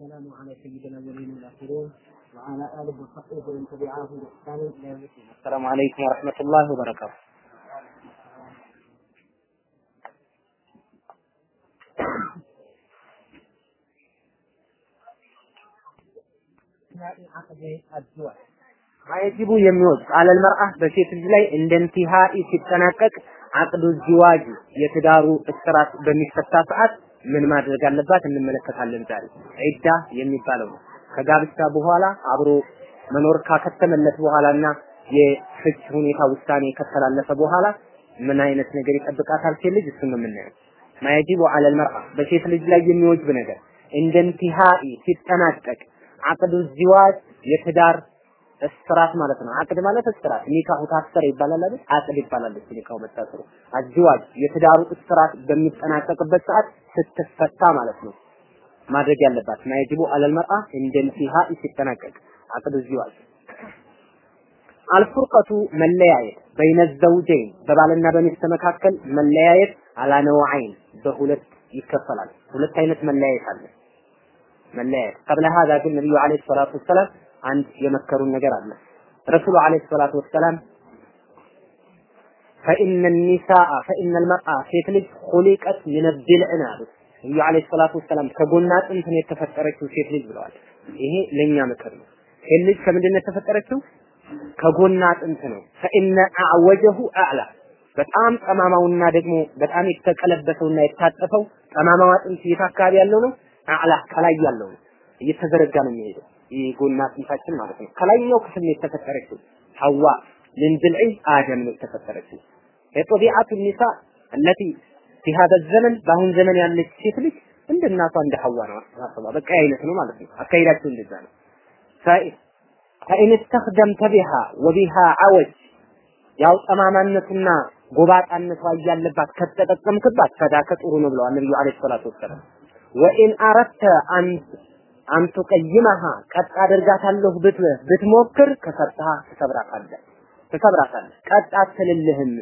والسلام على سيد الاولين والاخرين وعلى اله وصحبه ومن تبعه باحسان الى يوم الدين. السلام عليكم ورحمه الله وبركاته. ማየጂቡ የሚወጅ አለል መርአ በሴት ልጅ ላይ እንደ እንቲሃኢ ሲጠናቀቅ አቅዱ ዚዋጅ የትዳሩ እስራት በሚፈታ ሰዓት ምን ማድረግ አለባት እንመለከታለን። ዛሬ ዒዳ የሚባለው ነው። ከጋብቻ በኋላ አብሮ መኖር ካከተመለት በኋላና የፍች ሁኔታ ውሳኔ ከተላለፈ በኋላ ምን አይነት ነገር ይጠብቃታል ሴት ልጅ እሱን ነው የምናየው። ማየጂቡ አለል በሴት ልጅ ላይ የሚወጅብ ነገር እንደ እንቲሃኢ ሲጠናቀቅ አቅዱ ዚዋጅ የትዳር እስራት ማለት ነው። አቅድ ማለት እስራት ኒካሁ ታሰረ ይባላል አይደል? አቅድ ይባላል እሱ ኒካሁ መታሰሩ። አጅዋጅ የትዳሩ እስራት በሚጠናቀቅበት ሰዓት ስትፈታ ማለት ነው። ማድረግ ያለባት ማየጅቡ አለል መርአ እንደ እንቲሃ ሲጠናቀቅ አቅድ ዚዋጅ አልፉርቀቱ መለያየት በይነ ዘውጀይን በባልና በሚስት መካከል መለያየት አላ ነውዓይን በሁለት ይከፈላል። ሁለት አይነት መለያየት አለ። መለያየት ቀብለ ሀዛ ግን ነብዩ አለይሂ ሰላቱ ወሰላም አንድ የመከሩን ነገር አለ። ረሱሉ አለይሂ ሰላቱ ወሰላም ፈኢነ ኒሳአ ፈኢነ ልመርአ ሴት ልጅ ሁሊቀት ምን ቢልዕን ነብዩ አለይሂ ሰላቱ ወሰላም ከጎና አጥንት ነው የተፈጠረችው ሴት ልጅ ብለዋል። ይሄ ለኛ ምክር ነው። ሴት ልጅ ከምንድን ነው የተፈጠረችው? ከጎና አጥንት ነው። ፈኢነ አዕወጀሁ አዕላ በጣም ጠማማውና ደግሞ በጣም የተቀለበሰውና የታጠፈው ጠማማው አጥንት የት አካባቢ ያለው ነው? አዕላ ከላይ ያለው ነው። እየተዘረጋ ነው የሚሄደው። ጎና ስንታችን ማለት ነው። ከላይኛው ክፍል ነው የተፈጠረችው ሐዋ ምን ድልዒ አደም ነው የተፈጠረችው። የጠቢዓቱ ኒሳ እለቲ ፊ ሀዘ ዘመን በአሁን ዘመን ያለች ሴት ልጅ እንደ እናቷ እንደ ሐዋ ነው አስተሳሰቧ። በቃ አይነት ነው ማለት ነው። አካሄዳቸው እንደዛ ነው። ፈኢን እስተኽደምተ ቢሃ ወቢሃ ዐወጅ ያው ጠማማነትና ጎባጣነቷ እያለባት ከተጠቀምክባት ፈዳከ ጥሩ ነው ብለዋል ነቢዩ ዓለይሂ ሰላቱ ወሰላም። ወኢን አረድተ አንድ አንቱ ቀይመሃ ቀጥ አደርጋታለሁ ብትሞክር ከሰጣ ትሰብራታለህ ትሰብራታለህ። ቀጥ አትልልህም።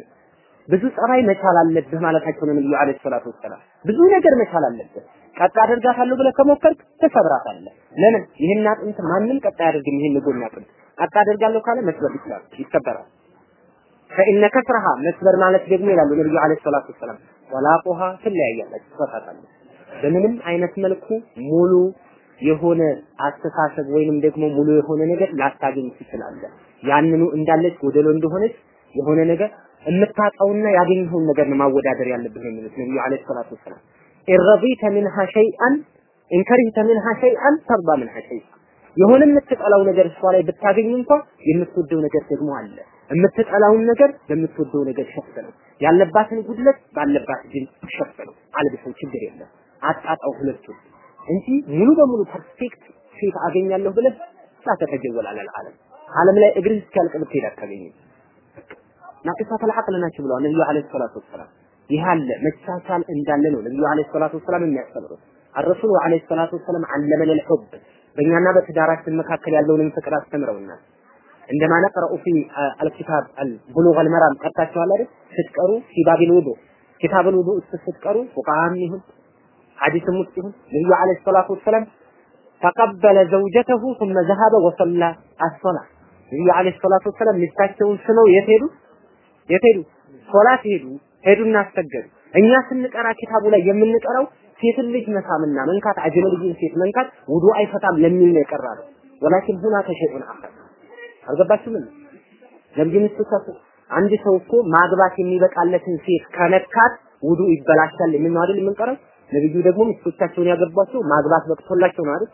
ብዙ ጸባይ መቻል አለብህ ማለታቸው ነው ነብዩ አለይሂ ሰላቱ ወሰላም። ብዙ ነገር መቻል አለብህ። ቀጥ አደርጋታለሁ ብለህ ከሞከርክ ትሰብራታለህ። ለምን? ይህን አጥንት ማንም ቀጥ አያደርግም ይህን ጎን አጥንት። ቀጥ አደርጋለሁ ካለ መስበር ይችላል ይሰበራል ፈኢነ ከስረሃ መስበር ማለት ደግሞ ይላሉ ነብዩ አለይሂ ሰላቱ ወሰላም ወላቁሃ ትለያያለች ትፈታታለች። በምንም አይነት መልኩ ሙሉ የሆነ አስተሳሰብ ወይንም ደግሞ ሙሉ የሆነ ነገር ላታገኝ ትችላለህ። ያንኑ እንዳለች ጎደሎ እንደሆነች የሆነ ነገር የምታጣውና ያገኘኸውን ነገር ነው ማወዳደር ያለብህ ነው የሚሉት ነብዩ አለይሂ ሰላቱ ወሰላም። ኢረዲተ ሚንሃ ሸይአን ኢንከሪህተ ሚንሃ ሸይአን ተርዳ ሚንሃ ሸይአን የሆነ የምትጠላው ነገር እሷ ላይ ብታገኝ እንኳን የምትወደው ነገር ደግሞ አለ። የምትጠላውን ነገር በምትወደው ነገር ሸፍነው፣ ያለባትን ጉድለት ባለባት ግን ሸፍነው፣ አልብሰው፣ ችግር የለም አጣጣው ሁለቱም እንጂ ሙሉ በሙሉ perfect ሴት አገኛለሁ ብለህ ستتجول العالم ዓለም ላይ እግርህ እስኪያልቅ ብትሄድ አታገኝም። ناقصات العقل ናቸው ብለዋል ነቢዩ عليه الصلاة والسلام። ይህ አለ መቻቻል እንዳለ ነው ነቢዩ عليه الصلاة والسلام የሚያስተምሩት። الرسول عليه الصلاة والسلام علمنا الحب በእኛና በትዳራችን መካከል ያለውንም ፍቅር አስተምረውናል። እንደማ ነቅረኡ ፊ አልኪታብ ብሉግ አልመራም ቀጣችኋል አይደል? ስትቀሩ ፊ ውዱእ ኪታብ አልውዱእ ስትቀሩ ፉቃሃም ይሁን ሐዲስም ውስጥ ይሁን ነብዩ አለይሂ ሰላቱ ወሰላም ተቀበለ ዘውጀተሁ ثم ذهب وصلى الصلاه ነብዩ አለይሂ ሰላቱ ወሰላም ሚስታቸውን ስመው የት ሄዱ? የት ሄዱ? ሶላት ሄዱ። ሄዱና አሰገዱ። እኛ ስንቀራ ኪታቡ ላይ የምንቀራው ሴትን ልጅ መሳምና መንካት አጅነቢይን ሴት መንካት ውዱ አይፈታም ለሚል ነው የቀራ ነው። ወላኪን ሁና ከሸይኡን አኸር አልገባችሁም? ነብዩ ሚስቶቻቸው አንድ ሰው እኮ ማግባት የሚበቃለትን ሴት ከነካት ውዱ ይበላሻል የሚል ነው አይደል የምንቀረው? ነብዩ ደግሞ ሚስቶቻቸውን ያገቧቸው ማግባት በቅቶላቸው ነው አይደል?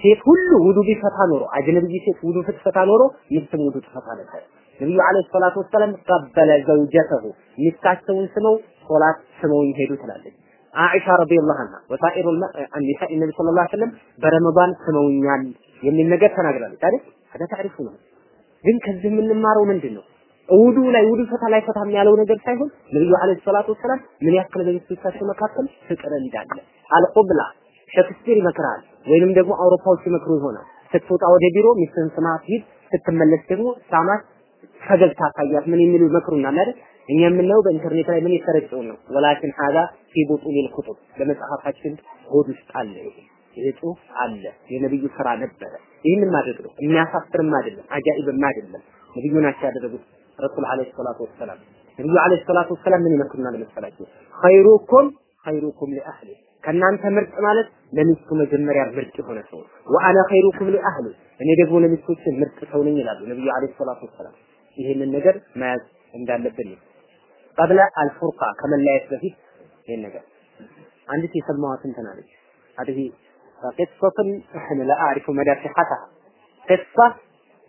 ሴት ሁሉ ውዱ ቢፈታ ኖሮ አጅነብይ ሴት ውዱ ፍትፈታ ኖሮ ሚስትም ውዱ ትፈታ ነበር። ነብዩ አለይሂ ሰላቱ ወሰለም ቀበለ ዘውጀተሁ ሚስታቸውን ስመው ሶላት ስመውኝ ሄዱ ትላለች። አኢሻ ረዲየላሁ ዐንሃ ወሳኢሩ አንዲሳ ነብዩ ሰለላሁ ዐለይሂ ወሰለም በረመዳን ስመውኛል የሚል ነገር ተናግራለች አይደል? ታዲያ ታሪፉ ነው። ግን ከዚህ የምንማረው ምንድን ነው? ውዱ ላይ ውዱ ፈታ ላይ ፈታም ያለው ነገር ሳይሆን ነብዩ አለይሂ ሰላቱ ወሰላም ምን ያክል በሚስቶቻቸው መካከል ፍቅር እንዳለ አልቁብላ ሼክስፒር ይመክራል ወይንም ደግሞ አውሮፓዎች ይመክሩ ይሆናል። ስትወጣ ወደ ቢሮ ሚስትህን ስማት ሂድ፣ ስትመለስ ደግሞ ሳማት፣ ፈገግታ አሳያት፣ ምን የሚሉ ይመክሩናል አይደል? እኛ የምናየው በኢንተርኔት ላይ ምን የተረጨው ነው። ወላኪን ሀዛ ፊ ቡጡኒል ኩቱብ በመጽሐፋችን ሆድ ውስጥ አለ። ይሄ ጽሁፍ አለ፣ የነብዩ ስራ ነበረ። ይህንን ማድረግ ነው፣ የሚያሳፍርም አይደለም፣ አጃኢብም አይደለም። ነብዩ ናቸው ያደረጉት ረሱል አለይሂ ሰላቱ ወሰላም። ነብዩ አለይሂ ሰላቱ ወሰላም ምን ይመክሩናል መሰላችሁ? ኸይሩኩም ኸይሩኩም ሊአህሊ ከእናንተ ምርጥ ማለት ለሚስቱ መጀመሪያ ምርጥ የሆነ ሰው ወአነ ኸይሩኩም ሊአህሊ እኔ ደግሞ ለሚስቶች ምርጥ ሰው ነኝ ይላሉ ነብዩ አለይሂ ሰላቱ ወሰላም። ይህንን ነገር መያዝ እንዳለብን ነው። ቀብለ አልፉርቃ ከመለያየት በፊት ይህን ነገር አንዲት የሰማኋት እንትን አለች هذه قصة احنا لا اعرف مدى صحتها قصة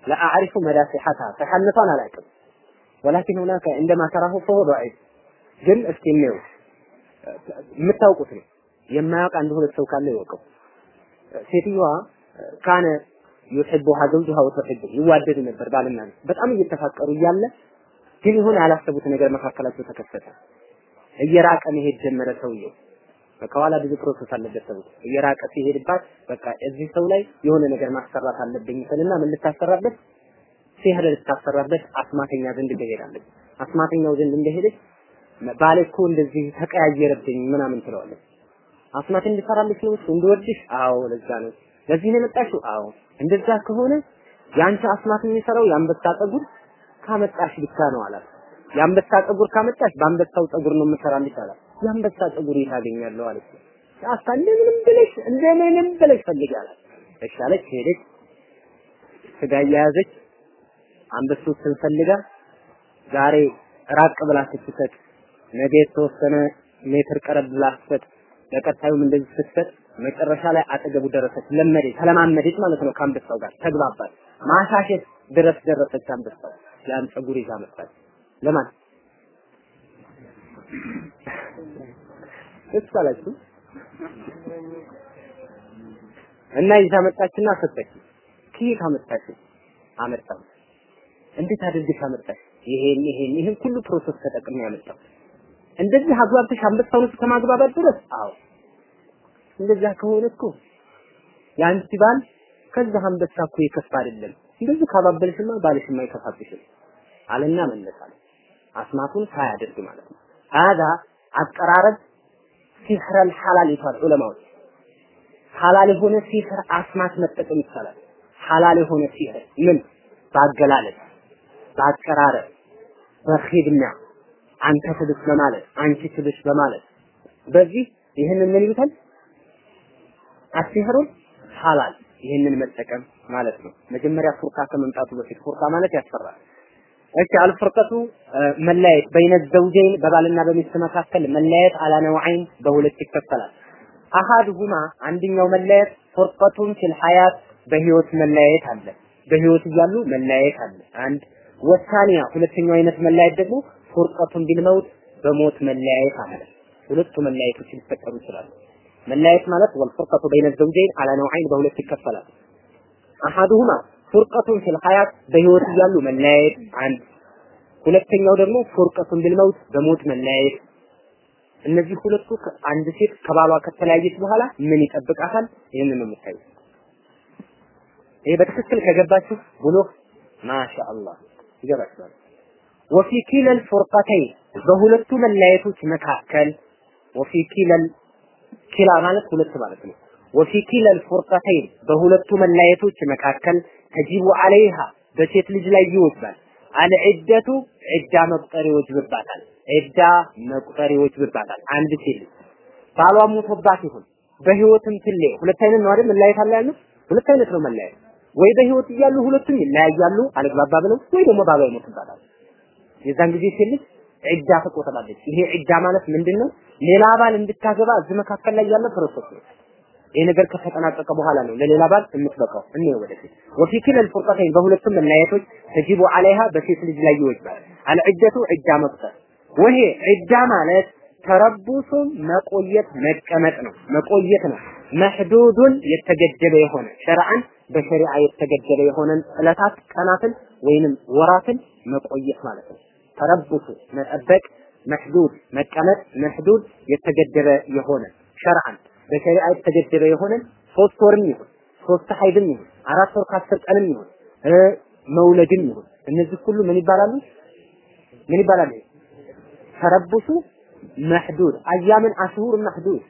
لا اعرف مدى صحتها صحتها አላውቅም ولكن هناك عندما تراه فهو ضعيف ግን እስኪ እንየው የምታውቁት ነው የማያውቅ አንድ ሁለት ሰው ካለ ይወቀው ሴትዮዋ ካነ ዩሕቡሃ ዘውጁሃ ወተሕቡ ይዋደዱ ነበር ባልና ሚስት በጣም እየተፋቀሩ እያለ ግን የሆነ ያላሰቡት ነገር መካከላቸው ተከሰተ እየራቀ መሄድ ጀመረ ሰውየው ከኋላ ብዙ ፕሮሰስ አለበት ሰው እየራቀ ሲሄድባት በቃ እዚህ ሰው ላይ የሆነ ነገር ማሰራት አለብኝ ስልና ምን ልታሰራበት ሲህር ልታሰራበት አስማተኛ ዘንድ ትሄዳለች። አስማተኛው ዘንድ እንደሄደች ባሌ እኮ እንደዚህ ተቀያየረብኝ ምናምን ትለዋለች። አስማት እንዲሰራልሽ ነው እሱ? እንዲወድሽ አዎ ለዛ ነው። ለዚህ ነው የመጣሽው? አዎ። እንደዛ ከሆነ የአንቺ አስማት የሚሰራው የአንበሳ ፀጉር ካመጣሽ ብቻ ነው አላት። የአንበሳ ፀጉር ካመጣሽ በአንበሳው ፀጉር ነው የምሰራልሽ አላት። የአንበሳ ፀጉር የት አገኛለሁ አለች። አስታ እንደምንም ብለሽ እንደምንም ብለሽ ፈልጊ አላት። እሺ አለች። ሄደች ስጋ እየያዘች አንበሶችን ፈልጋ ዛሬ ራቅ ብላ ስትሰጥ ነገ የተወሰነ ሜትር ቀረብ ብላ ስትሰጥ ለቀጣዩም እንደዚህ ስትሰጥ መጨረሻ ላይ አጠገቡ ደረሰች። ለመደች፣ ተለማመደች ማለት ነው። ከአንበሳው ጋር ተግባባች። ማሻሸት ድረስ ደረሰች። አንበሳው ያን ፀጉር ይዛ መጣች። ለማን አላችሁ እና ይዛ መጣችና ሰጠች። ከየት አመጣች? አመጣው። እንዴት አድርገሽ አመጣሽ? ይሄን ይሄን ይሄን ሁሉ ፕሮሰስ ተጠቅሜ ያመጣው እንደዚህ አግባብተሽ አንበሳውን እስከ ማግባባት ድረስ አዎ እንደዛ ከሆነ እኮ የአንቺ ባል ከዛ አንበሳ እኮ የከፋ አይደለም እንደዚህ ካባበልሽማ ባልሽማ አይከፋብሽም አለና መለሳለ አስማቱን ሳያደርግ ማለት ነው هذا አቀራረብ ሲህር الحلال ይባል ዑለማዎች ሐላል የሆነ ሲህር አስማት መጠቀም ይቻላል ሐላል የሆነ ሲህር ምን ባገላለጥ በአቀራረብ በኺድማ አንተ ትብስ በማለት አንቺ ትብስ በማለት። በዚህ ይህንን ምን ይሉታል? አሲህሩን ሐላል ይህንን መጠቀም ማለት ነው። መጀመሪያ ፉርቃ ከመምጣቱ በፊት ፉርቃ ማለት ያስፈራል። እሺ አልፍርቀቱ መለያየት በይነ ዘውጀይን በባልና በሚስት መካከል መለያየት አላ ነውዐይን በሁለት ይከፈላል። አሃድሁማ አንደኛው መለያየት ፉርቀቱን ፊል ሐያት በህይወት መለያየት አለ። በህይወት እያሉ መለያየት አለ። አንድ ወሳኒያ ሁለተኛው አይነት መለያየት ደግሞ ፉርቀቱን ቢልመውት በሞት መለያየት አለ ሁለቱ መለያየቶች ሊፈጠሩ ይችላሉ። መለያየት ማለት ወልፉርቀቱ በይነ ዘውጀይን አላ ነውዐይን በሁለት ይከፈላል። አሐዱሁማ ፉርቀቱን ፊል ሐያት በህይወት እያሉ መለያየት አንድ። ሁለተኛው ደግሞ ፉርቀቱን ቢልመውት በሞት መለያየት። እነዚህ ሁለቱ አንድ ሴት ከባሏ ከተለያየች በኋላ ምን ይጠብቃታል? ይህንን ነው የምታዩት። ይሄ በትክክል ከገባችሁ ብሎህ ማሻአላህ ይገባችኋል ወፊ ኪለል ፉርቀተይን በሁለቱ መለያየቶች መካከል ወፊ ኪለል ኪላ ማለት ሁለት ማለት ነው። ወፊ ኪለል ፉርቀተይን በሁለቱ መለያየቶች መካከል ተጂቡ አለይሃ በሴት ልጅ ላይ ይወጅባል አልዒደቱ ዒዳ መቁጠር ይወጅብባታል ዒዳ መቁጠር ይወጅብባታል አንድ ሴት ልጅ ባሏ ሞቶባት ይሁን በህይወትም ትሌ ሁለት አይነት ነው አይደል? መለያየት አለ ያለው? ሁለት አይነት ነው መለያየት ወይ በህይወት እያሉ ሁለቱም ይለያያሉ። አልግባባ ብለው ወይ ደግሞ ባሏ ይሞትባታል የዛን ጊዜ ሴት ዒዳ ትቆጥራለች ይሄ ዒዳ ማለት ምንድነው? ሌላ ባል እንድታገባ እዚህ መካከል ላይ ያለ process ነው። ይሄ ነገር ከተጠናቀቀ በኋላ ነው ለሌላ ባል የምትበቃው። እኔ ወደፊት وفي كلا الفرقتين በሁለቱም መለያየቶች تجب عليها በሴት ልጅ ላይ ይወጅባል። العدة ዒዳ መቁጠር። وهي ዒዳ ማለት تربص መቆየት መቀመጥ ነው። መቆየት ነው። محدود የተገደበ የሆነ شرعا በሸሪዓ የተገደበ የሆነን ዕለታት ቀናትን ወይንም ወራትን መቆየት ማለት ነው ተረቡሱ መጠበቅ መህዱድ መቀመጥ መህዱድ የተገደበ የሆነ ሸርዓን በሸሪዓ የተገደበ የሆነ ሶስት ወርም ይሁን ሶስት ሀይድም ይሁን አራት ወር ከአስር ቀንም ይሁን መውለድም ይሁን እነዚህ ሁሉ ምን ይባላሉ? ምን ይባላሉ? ተረቡሱ መህዱድ አያምን አሽሁር መህዱድ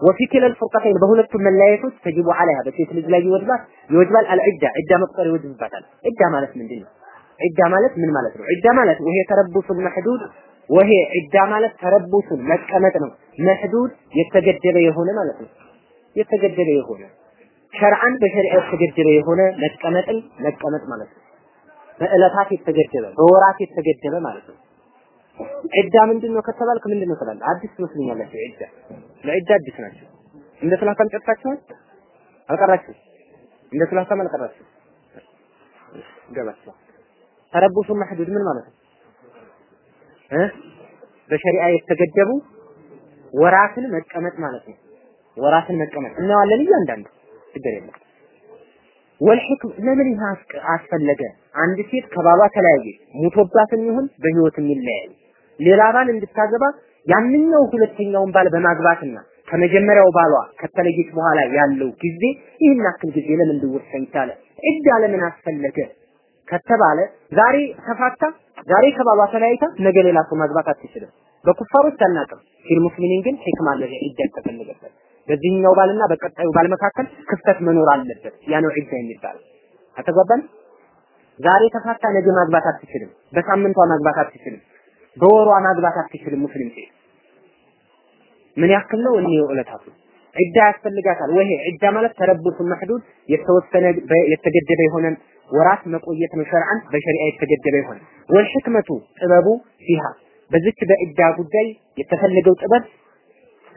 ወፊ ኪለል ፉርቀተይን በሁለቱም መለያየቶች ተጅቡ አለይሃ በሴት ልጅ ላይ ይወጅባል ይወጅባል አልዒዳ ዒዳ መቁጠር ይወጅብባታል። ዒዳ ማለት ምንድን ነው? ዒዳ ማለት ምን ማለት ነው? ዒዳ ማለት ወሄ ተረቡሱል መሕዱድ ወሄ ዒዳ ማለት ተረቡሱን መቀመጥ ነው። መሕዱድ የተገደበ የሆነ ማለት ነው። የተገደበ የሆነ ሸርዓን በሸሪዓ የተገደበ የሆነ መቀመጥን መቀመጥ ማለት ነው። በዕለታት የተገደበ በወራት የተገደበ ማለት ነው። ዒዳ ምንድን ነው ከተባልክ ምንድን ነው ትላለህ? አዲስ ትመስለኛላችሁ። ዒዳ ለዒዳ አዲስ ናቸው። እንደ ስላሳም ጨርሳችኋል? አልቀራችሁም? እንደ ስላሳም አልቀራችሁም? ገባችኋል? ተረቡሱ መሕዱድ ምን ማለት ነው? እ በሸሪዓ የተገደቡ ወራትን መቀመጥ ማለት ነው። ወራትን መቀመጥ እናዋለን እያንዳንዱ ችግር የለም። ወልሕክም ለምን ይህ አስፈለገ? አንድ ሴት ከባሏ ተለያየ ሙቶባትም ይሁን በህይወት የሚለያይ ሌላ ባል እንድታገባ ያንኛው ሁለተኛውን ባል በማግባትና ከመጀመሪያው ባሏ ከተለየች በኋላ ያለው ጊዜ ይህን ያክል ጊዜ ለምን ሊወሰን ቻለ? ዒዳ ለምን አስፈለገ ከተባለ ዛሬ ተፋታ፣ ዛሬ ከባሏ ተለያይታ ነገ ሌላ ሰው ማግባት አትችልም። በኩፋሮች አናውቅም። ፊል ሙስሊሚን ግን ሂክማ አለ ዒዳ የተፈለገበት በዚህኛው ባልና በቀጣዩ ባል መካከል ክፍተት መኖር አለበት። ያ ነው ዒዳ የሚባለው። አተጓባን ዛሬ ተፋታ ነገ ማግባት አትችልም። በሳምንቷ ማግባት አትችልም። በወሯ ማግባት አትችልም። ሙስሊም ሴት ምን ያክል ነው? እኔ ዕለታቱ ዒዳ ያስፈልጋታል። ወይ ዒዳ ማለት ተረቡስ መሕዱድ የተወሰነ የተገደበ የሆነ ወራት መቆየት ነው። ሸርዓን በሸሪዓ የተገደበ የሆነ ወልሕክመቱ ጥበቡ ፊሃ በዚች በዒዳ ጉዳይ የተፈለገው ጥበብ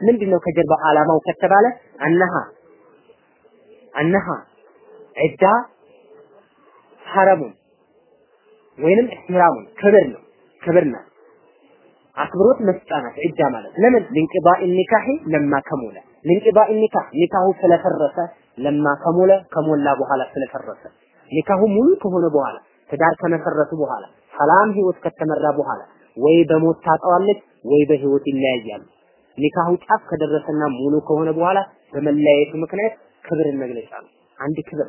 ምንድነው ከጀርባ ዓላማው ከተባለ አነሃ አነሃ ዒዳ ሐረሙን ወይንም ኢህራሙን ክብር ነው ክብር ነው አክብሮት መስጫ ናት ዒዳ ማለት ለምን? ልንቅባኢ ኒካሂ ለማ ከሞለ። ልንቅባኢ ኒካህ ኒካሁ ስለፈረሰ ለማ ከሞለ ከሞላ በኋላ ስለፈረሰ። ኒካሁ ሙሉ ከሆነ በኋላ ትዳር ከመሰረቱ በኋላ ሰላም ህይወት ከተመራ በኋላ ወይ በሞት ታጠዋለች ወይ በህይወት ይለያያሉ። ኒካሁ ጫፍ ከደረሰና ሙሉ ከሆነ በኋላ በመለያየቱ ምክንያት ክብርን መግለጫ ነው። አንድ ክብር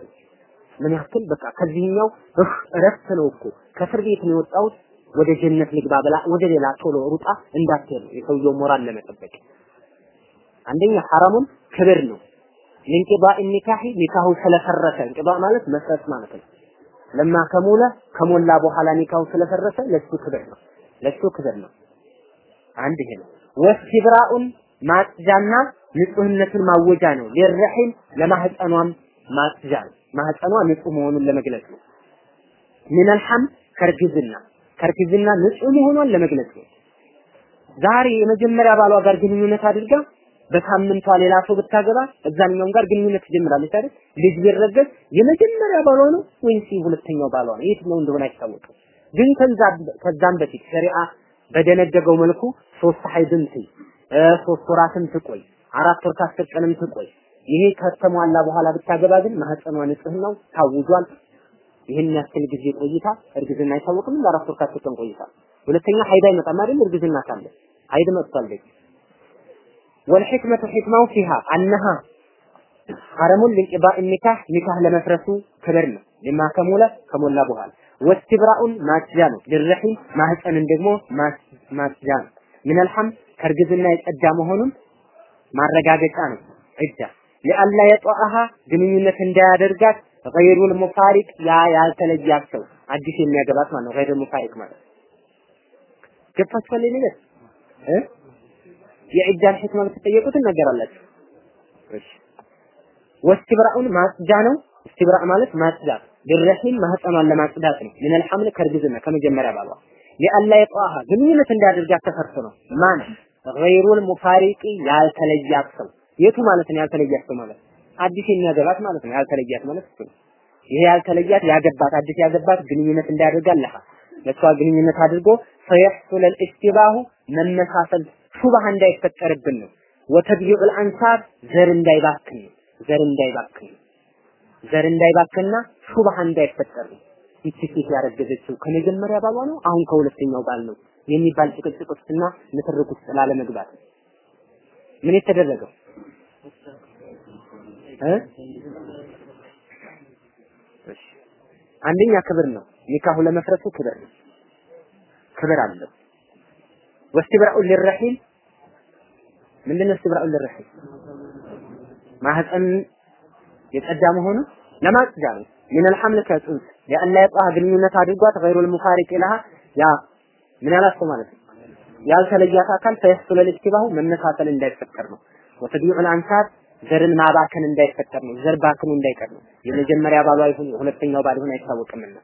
ምን ያክል? በቃ ከዚህኛው እህ እረፍት ነው እኮ። ከእስር ቤት ነው የወጣሁት ወደ ጀነት ልግባ ብላ ወደ ሌላ ቶሎ ሩጣ እንዳትሄድ ነው የሰውየው ሞራል ለመጠበቅ። አንደኛ ሐራሙን ክብር ነው። ለንቂባ ኒካሂ ኒካሁ ስለፈረሰ እንቂባ ማለት መስረት ማለት ነው። ለማ ከሞለ ከሞላ በኋላ ኒካሁ ስለፈረሰ ለሱ ክብር ነው። ለሱ ክብር ነው። አንድ ይሄ ነው። ወስትብራኡን ማጽጃና ንጹህነትን ማወጃ ነው። ሊረሒም ለማህፀኗም ማጽጃ ነው። ማህፀኗ ንጹህ መሆኑን ለመግለጽ ነው። ሚነል ሐም ከርግዝና ከርግዝና ንጹህ መሆኗን ለመግለጽ ነው። ዛሬ የመጀመሪያ ባሏ ጋር ግንኙነት አድርጋ በሳምንቷ ሌላ ሰው ብታገባ እዛኛውም ጋር ግንኙነት ትጀምራለች አይደል? ልጅ ቢረገዝ የመጀመሪያ ባሏ ነው ወይስ ሁለተኛው ባሏ ነው? የትኛው እንደሆነ አይታወቅም። ግን ከዛም በፊት ሸሪዓ በደነገገው መልኩ ሶስት ሀይድም ትይ ሶስት ወራትም ትቆይ አራት ወር ከአስር ቀንም ትቆይ ይሄ ከተሟላ በኋላ ብታገባ ግን ማህፀኗ ንጽህናው ታውጇል። ይህን ያክል ጊዜ ቆይታ እርግዝና አይታወቅም። እንደ አራት ወር ከአስር ቀን ቆይታ ሁለተኛ ሀይድ አይመጣም አይደል? እርግዝና ካለ ሀይድ መጥቷል። ልጅ والحكمة ሕክማው فيها أنها حرم لانقضاء النكاح ኒካህ ለመፍረሱ ክብር ነው። ሊማ ከሞለ ከሞላ በኋላ ወስትብራኡን ማጽጃ ነው። ልረሒም ማህፀንን ደግሞ ማጽጃ ነው። ሐም ከእርግዝና የጸዳ መሆኑን ማረጋገጫ ነው። ዒዳ ሊአላ የጧአሃ ግንኙነት እንዳያደርጋት ገይሩል ሙፋሪቅ ያ ያልተለያት አዲስ የሚያገባት ማለት ነው። ገይሩል ሙፋሪቅ ማለት ገፋችኋል ነገር እ የዒዳን ሕክማ ብትጠየቁት ትነገራላችሁ። እሺ ወስትብራኡን ማጽጃ ነው። እስትብራእ ማለት ማጽዳት ልረሒም ማህፀኗን ለማጽዳት ነው። ሚነል ሐምል ከእርግዝና ከመጀመሪያ ባሏ ሊአላ የጧሃ ግንኙነት እንዳያደርጋት ተፈርቶ ነው። ማን ገይሩል ሙፋሪቂ ያልተለያት ሰው የቱ ማለት ነው? ያልተለያት ሰው ማለት አዲስ የሚያገባት ማለት ነው። ያልተለያት ማለት እሱ ነው። ይሄ ያልተለያት ያገባት አዲስ ያገባት ግንኙነት እንዳያደርጋለህ ለሷ ግንኙነት አድርጎ ፈየሕሱል ኢስቲባሁ መመሳሰል ሹባህ እንዳይፈጠርብን ነው። ወተብይዑል አንሳብ ዘር እንዳይባክን ዘር እንዳይባክን ዘር እንዳይባክንና ሹባህ እንዳይፈጠር ነው። ይቺ ያረገዘችው ከመጀመሪያ ባሏ ነው አሁን ከሁለተኛው ባል ነው የሚባል ጭቅጭቅ ውስጥና ንትርክ ውስጥ ላለመግባት ምን የተደረገው አንደኛ ክብር ነው። ኒካሁ ለመፍረሱ ክብር ነው። ክብር አለው። ወስትብራኡ ሊረሂል ምንድነው? እስትብራኡ ሊረሂል ማህፀን የጸዳ መሆኑ ለማጽጃ ነው። ምን አልሐምል ከጽንስ ለአላ የጣህ ግንኙነት አድርጓት ገይሩል ሙፋሪቅ ለሃ ያ ምን አላስተው ማለት ነው ያልተለያት አካል ፈየስቱለል ኢክቲባሁ መመሳሰል እንዳይፈጠር ነው። ወተቢዑል አንሳር ዘርን ማባከን እንዳይፈጠር ነው። ዘር ባክኑ እንዳይቀር ነው። የመጀመሪያ ባሏ ይሁን የሁለተኛው ባል ይሁን አይታወቅምና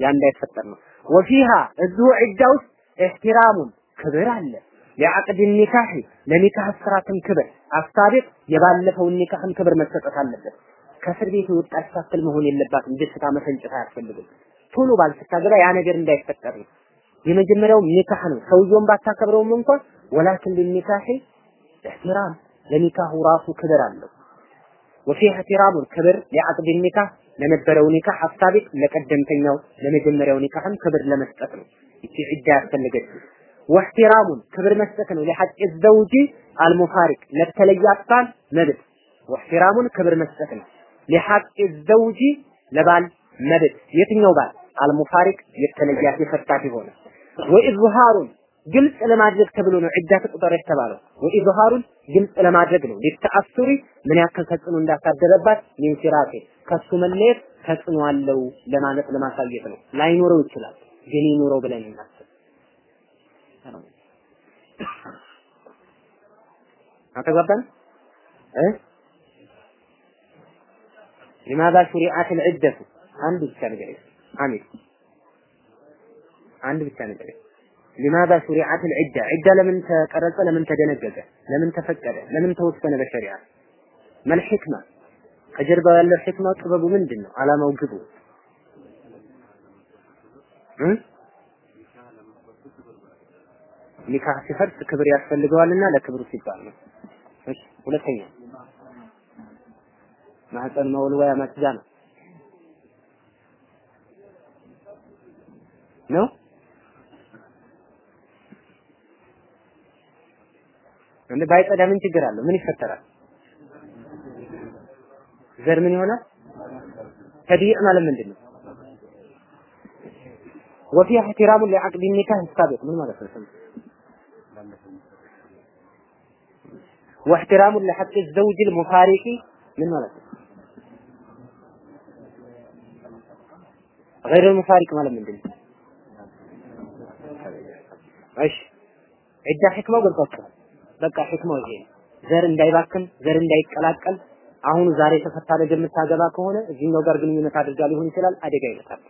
ያ እንዳይፈጠር ነው። ወፊሃ እዚሁ ዒዳ ውስጥ ኢህቲራሙን ክብር አለ። ለዐቅድ ኒካህ ለኒካህ ስራትም ክብር አሳቢቅ የባለፈውን ኒካህም ክብር መሰጠት አለበት። ከእስር ቤት የወጣች ታክል መሆን የለባትም። ደስታ መፈንጨት አያስፈልግም። ቶሎ ባል ስታገባ ያ ነገር እንዳይፈጠር ነው። የመጀመሪያው ኒካህ ነው። ሰውየውን ባታከብረውም እንኳን ወላኪን ለኒካህ ኢህቲራም ለኒካሁ ራሱ ክብር አለው። ወፊ ኢህቲራሙን ክብር ለዐቅድ ኒካህ ለነበረው ኒካህ አሳቢቅ ለቀደምተኛው ለመጀመሪያው ኒካህም ክብር ለመስጠት ነው። ይቺ ዒዳ ያስፈልገችው ወህቲራሙን ክብር መስጠት ነው። ለሐቅ ዘውጂ አልሙፋሪቅ ለተለያት ባል መብት ወህቲራሙን ክብር መስጠት ነው። ለሐቅ ዘውጂ ለባል መብት የትኛው ባል አልሙፋሪቅ የተለያት የፈታት የሆነ ወኢዝሃሩን ግልጽ ለማድረግ ተብሎ ነው ዒዳ ተቆጠረ የተባለው። ወኢዝሃሩን ግልጽ ለማድረግ ነው። ሊተአሱሪ ምን ያክል ተጽዕኖ እንዳሳደረባት ሚንሲራቴ ከሱ መለየት ተጽዕኖ አለው ለማለት ለማሳየት ነው። ላይኖረው ይችላል፣ ግን ይኖረው ብለን እናስብ። አተጋባን እ لماذا شرعت العدة አንድ ብቻ ነገር አሚን አንድ ብቻ ነገር ሊማዛ ሹሪዓት ልዕዳ ዕዳ ለምን ተቀረጸ? ለምን ተደነገገ? ለምን ተፈቀደ? ለምን ተወሰነ በሸሪዓ? መል ሕክማ ከጀርባው ያለው ሕክማ ጥበቡ ምንድን ነው? ዓላማው ግቡ ኒካህ ሲፈርስ ክብር ያስፈልገዋልና ለክብሩ ሲባል ነው። እሺ ሁለተኛ ማህፀን መወልወያ መስጃ ነው ነው እንደ ባይጸዳ ምን ችግር አለው? ምን ይፈጠራል? ዘር ምን ይሆናል? ተዲዕ ማለት ምንድን ነው? وفيها احترام لعقد النكاح السابق ምን ማለት ነው? واحترام لحق الزوج المفارق ምን ማለት ነው? غير المفارق ማለት ምንድን ነው? እሺ ዒዳ ሕክማው ገልጿቸዋል። በቃ ሕክማው ይሄ ዘር እንዳይባክን ዘር እንዳይቀላቀል አሁኑ ዛሬ የተፈታ ነገር የምታገባ ከሆነ እዚህኛው ጋር ግንኙነት አድርጋ ሊሆን ይችላል፣ አደጋ ይመጣል።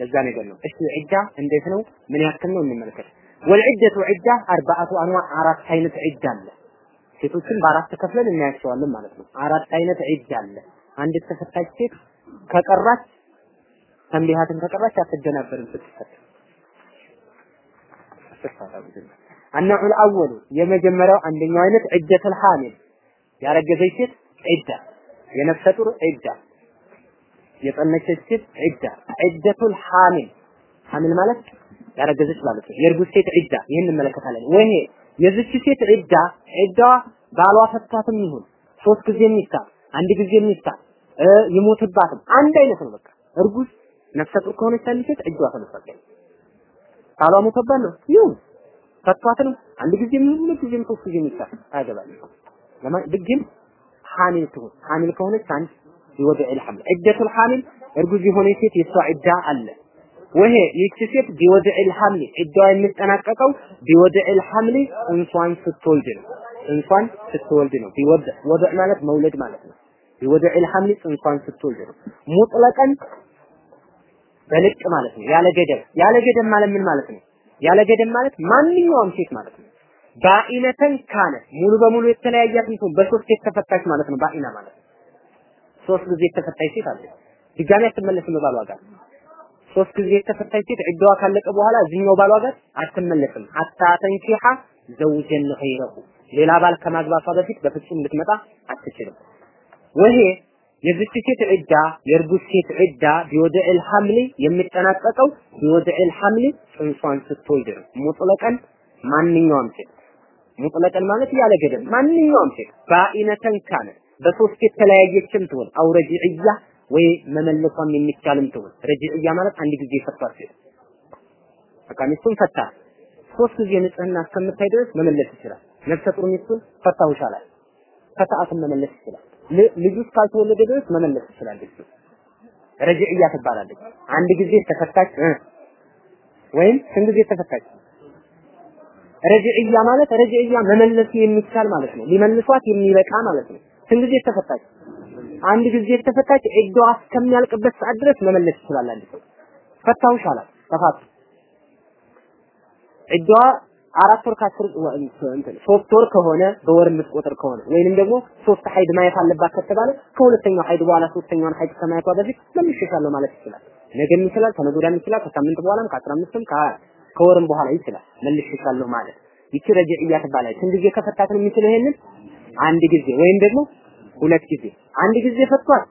ለዛ ነገር ነው። እሺ ዒዳ እንዴት ነው? ምን ያክል ነው እንመልከት። ወልዒደቱ ዒዳ አርባአቱ አንዋዕ አራት አይነት ዒዳ አለ። ሴቶችን በአራት ከፍለን እናያቸዋለን ማለት ነው። አራት አይነት ዒዳ አለ። አንድ ተፈታች ሴት ከቀራች ተንቢሃትን ከቀራች አትደናበርም ስትፈታ አነዑል አወሉ የመጀመሪያው አንደኛው አይነት ዒደቱል ሐሚል ያረገዘች ሴት ዒዳ፣ የነፍሰ ጡር ዒዳ፣ የጸነሰች ሴት ዒዳ። ዒደቱል ሐሚል ሐሚል ማለት ያረገዘች ማለት ነው። የእርጉዝ ሴት ዒዳ ይህን እንመለከታለን። ወይ የዚች ሴት ዒዳ ዒዳዋ ባሏ ፈታትም ይሁን ሶስት ጊዜ የሚፍታ አንድ ጊዜ የሚፍታ ይሞትባትም አንድ አይነት ነው። በቃ እርጉዝ ነፍሰ ጡር ከሆነች አንድ ሴት ዒዳዋ ተነሳለች። ባሏ ሞተባት ነው ይሁን ፈቷት ነው አንድ ጊዜ ምን ሁለት ጊዜ ሶስት ጊዜ የሚፍታ አያገባም። ለማን ግን ሐሚል ትሁን ሐሚል ከሆነች አንድ ይወድዕ الحمل ዒደቱል ሐሚል እርጉዝ የሆነች ሴት የሷ ዒዳ አለ ወሄ ይህች ሴት ቢወድዕ الحمل ዒዳዋ የሚጠናቀቀው ቢወድዕ الحمل እንሷን ስትወልድ ነው። እንሷን ስትወልድ ነው። ቢወድዕ ወድዕ ማለት መውለድ ማለት ነው። ቢወድዕ الحمل እንሷን ስትወልድ ነው። ሙጥለቀን በልቅ ማለት ነው። ያለ ገደብ ያለ ገደብ ማለት ምን ማለት ነው? ያለ ገደብ ማለት ማንኛውም ሴት ማለት ነው። ባኢነተን ካነ ሙሉ በሙሉ የተለያያት እንትን በሶስት የተፈታች ማለት ነው። ባኢና ማለት ሶስት ጊዜ የተፈታች ሴት አለ። ድጋሚ አትመለስም ባሏ ጋር። ሶስት ጊዜ የተፈታች ሴት ዕዳዋ ካለቀ በኋላ እዚህኛው ባሏ ጋር አትመለስም። ሐታ ተንኪሐ ዘውጀን ገይረሁ ሌላ ባል ከማግባቷ በፊት በፍጹም ልትመጣ አትችልም። ወሄ የዚች ሴት ዒዳ የእርጉዝ ሴት ዒዳ ቢወድዕል ሐምሊ የሚጠናቀቀው ቢወድዕል ሐምሊ ጽንሷን ስትወልድ ነው። ሙጥለቀን ማንኛውም ሴት ሙጥለቀን ማለት ያለ ገደብ ማንኛውም ሴት ባኢነተን ካነ በሶስት የተለያየችም ትሆን አው ረጂዕያ ወይ መመለሷም የሚቻልም ትሆን ረጂዕያ ማለት አንድ ጊዜ የፈቷት ሴት በቃ ሚስቱን ፈታ ሶስት ጊዜ ንጽህና እስከምታይ ድረስ መመለስ ይችላል። ነፍሰ ጡር ሚስቱን አላት። ፈታአትን መመለስ ይችላል። ልጁ እስካልተወለደ ድረስ መመለስ እሱ ረጅዕያ ትባላለች። አንድ ጊዜ ተፈታች ወይም ስንት ጊዜ ተፈታች? ረጅዕያ ማለት ረጅዕያ መመለስ የሚቻል ማለት ነው። ሊመልሷት የሚበቃ ማለት ነው። ስንት ጊዜ ተፈታች? አንድ ጊዜ ተፈታች። ዒዳዋ እስከሚያልቅበት ሰዓት ድረስ መመለስ ይችላል። አንድ ሰው ፈታሁሽ አራት ወር ከአስር እንትን ሶስት ወር ከሆነ በወር የምትቆጥር ከሆነ ወይንም ደግሞ ሶስት ሀይድ ማየት አለባት ከተባለ ከሁለተኛው ሀይድ በኋላ ሶስተኛውን ሀይድ ከማየቷ በፊት መልሼሻለሁ ማለት ይችላል። ነገም ይችላል፣ ከነገ ወዲያም ይችላል፣ ከሳምንት በኋላም ከአስራ አምስትም ከወርም በኋላ ይችላል። መልሼሻለሁ ማለት ይቺ ረጅዕያ ትባላለች። ስንት ጊዜ ከፈታት ነው የሚችለው? ይሄንን አንድ ጊዜ ወይም ደግሞ ሁለት ጊዜ። አንድ ጊዜ ፈቷት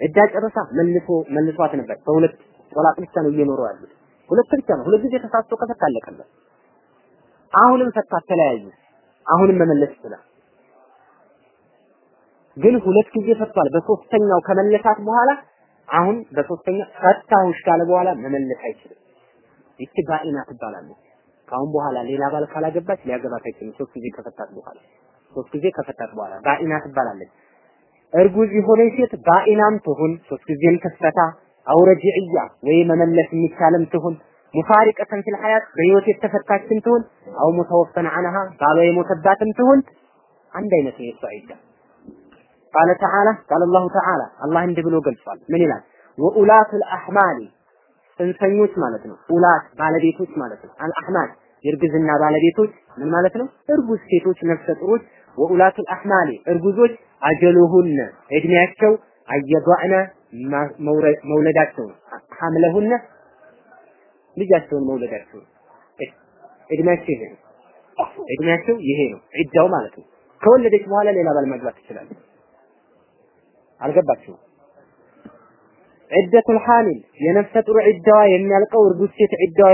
እዳ ጨረሳ መልሶ መልሷት ነበር። በሁለት ጦላቅ ብቻ ነው እየኖሩ ያሉት። ሁለት ብቻ ነው። ሁለት ጊዜ ተሳስቶ ከፈታ አለቀለት። አሁንም ፈታት ተለያዩ። አሁንም መመለስ ይችላል። ግን ሁለት ጊዜ ፈቷል። በሶስተኛው ከመለሳት በኋላ አሁን በሶስተኛ ፈታሁሽ ካለ በኋላ መመለስ አይችልም። ይቺ ባኢና ትባላለች። ካሁን በኋላ ሌላ ባል ካላገባች ሊያገባት አይችልም። ሶስት ጊዜ ከፈታት በኋላ ሶስት ጊዜ ከፈታት በኋላ ባኢና ትባላለች። እርጉዝ የሆነች ሴት ባኢናም ትሁን ሶስት ጊዜም ትፈታ አውረጅዕያ ወይ መመለስ የሚቻልም ትሁን ሙፋሪቀተን ፊል ሐያት በህይወት የተፈታችን ትሁን አው ሙተወፈን ዐንሃ ባሏ የሞተባትም ትሁን አንድ አይነት ነው የሷ ዒዳ። ቃለ ተዓላ ቃለ አላሁ ተዓላ አላህ እንዲህ ብሎ ገልጿል። ምን ይላል? ወኡላቱል አህማሊ ጽንሰኞች ማለት ነው። ኡላት ባለቤቶች ማለት ነው። አልአህማል የእርግዝና ባለቤቶች ምን ማለት ነው? እርጉዝ ሴቶች፣ ነፍሰ ጡሮች ወኡላቱል አህማሊ እርጉዞች አጀሉሁነ እድሜያቸው አየዷዕነ መውለዳቸው ሐምለሁነ ልጃቸውን መውለዳቸው እድሜያቸው ይሄ ነው። እድሜያቸው ይሄ ነው። ዒዳው ማለት ነው። ከወለደች በኋላ ሌላ ባል ማግባት ትችላለች። አልገባችሁም? ዒደቱል ሐሚል የነፍሰ ጡር ዒዳዋ የሚያልቀው እርጉዝ ሴት ዒዳዋ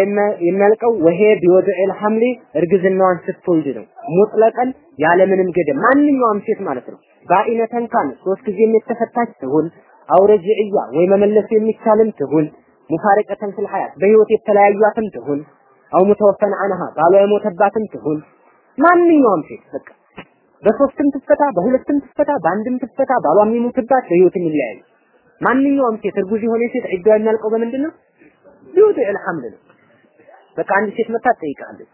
የሚያልቀው ወሄ ቢወድዕል ሐምሊ እርግዝናዋን ስትወልድ ነው። ሙጥለቀን ያለምንም ገደብ ማንኛውም ሴት ማለት ነው። ባኢነተን ሶስት ጊዜም የተፈታች ትሁን አውረጅዕያ ወይ መመለስ የሚቻልም ትሁን ሙፋሪቀተን ፊል ሐያት በህይወት የተለያዩአትም ትሁን አው ሙተወፈን ዐንሃ ባሏ የሞተባትም ትሁን ማንኛውም ሴት በቃ በሶስትም ትፈታ፣ በሁለትም ትፈታ፣ በአንድም ትፈታ፣ ባሏ የሚሞትባት በህይወትም ይለያዩ ማንኛውም ሴት እርጉዝ የሆነ ሴት ዒዳዋ የሚያልቀው በምንድን ነው? ቢወድዕል ሐምል ነው። በቃ አንድ ሴት መታ ትጠይቃለች።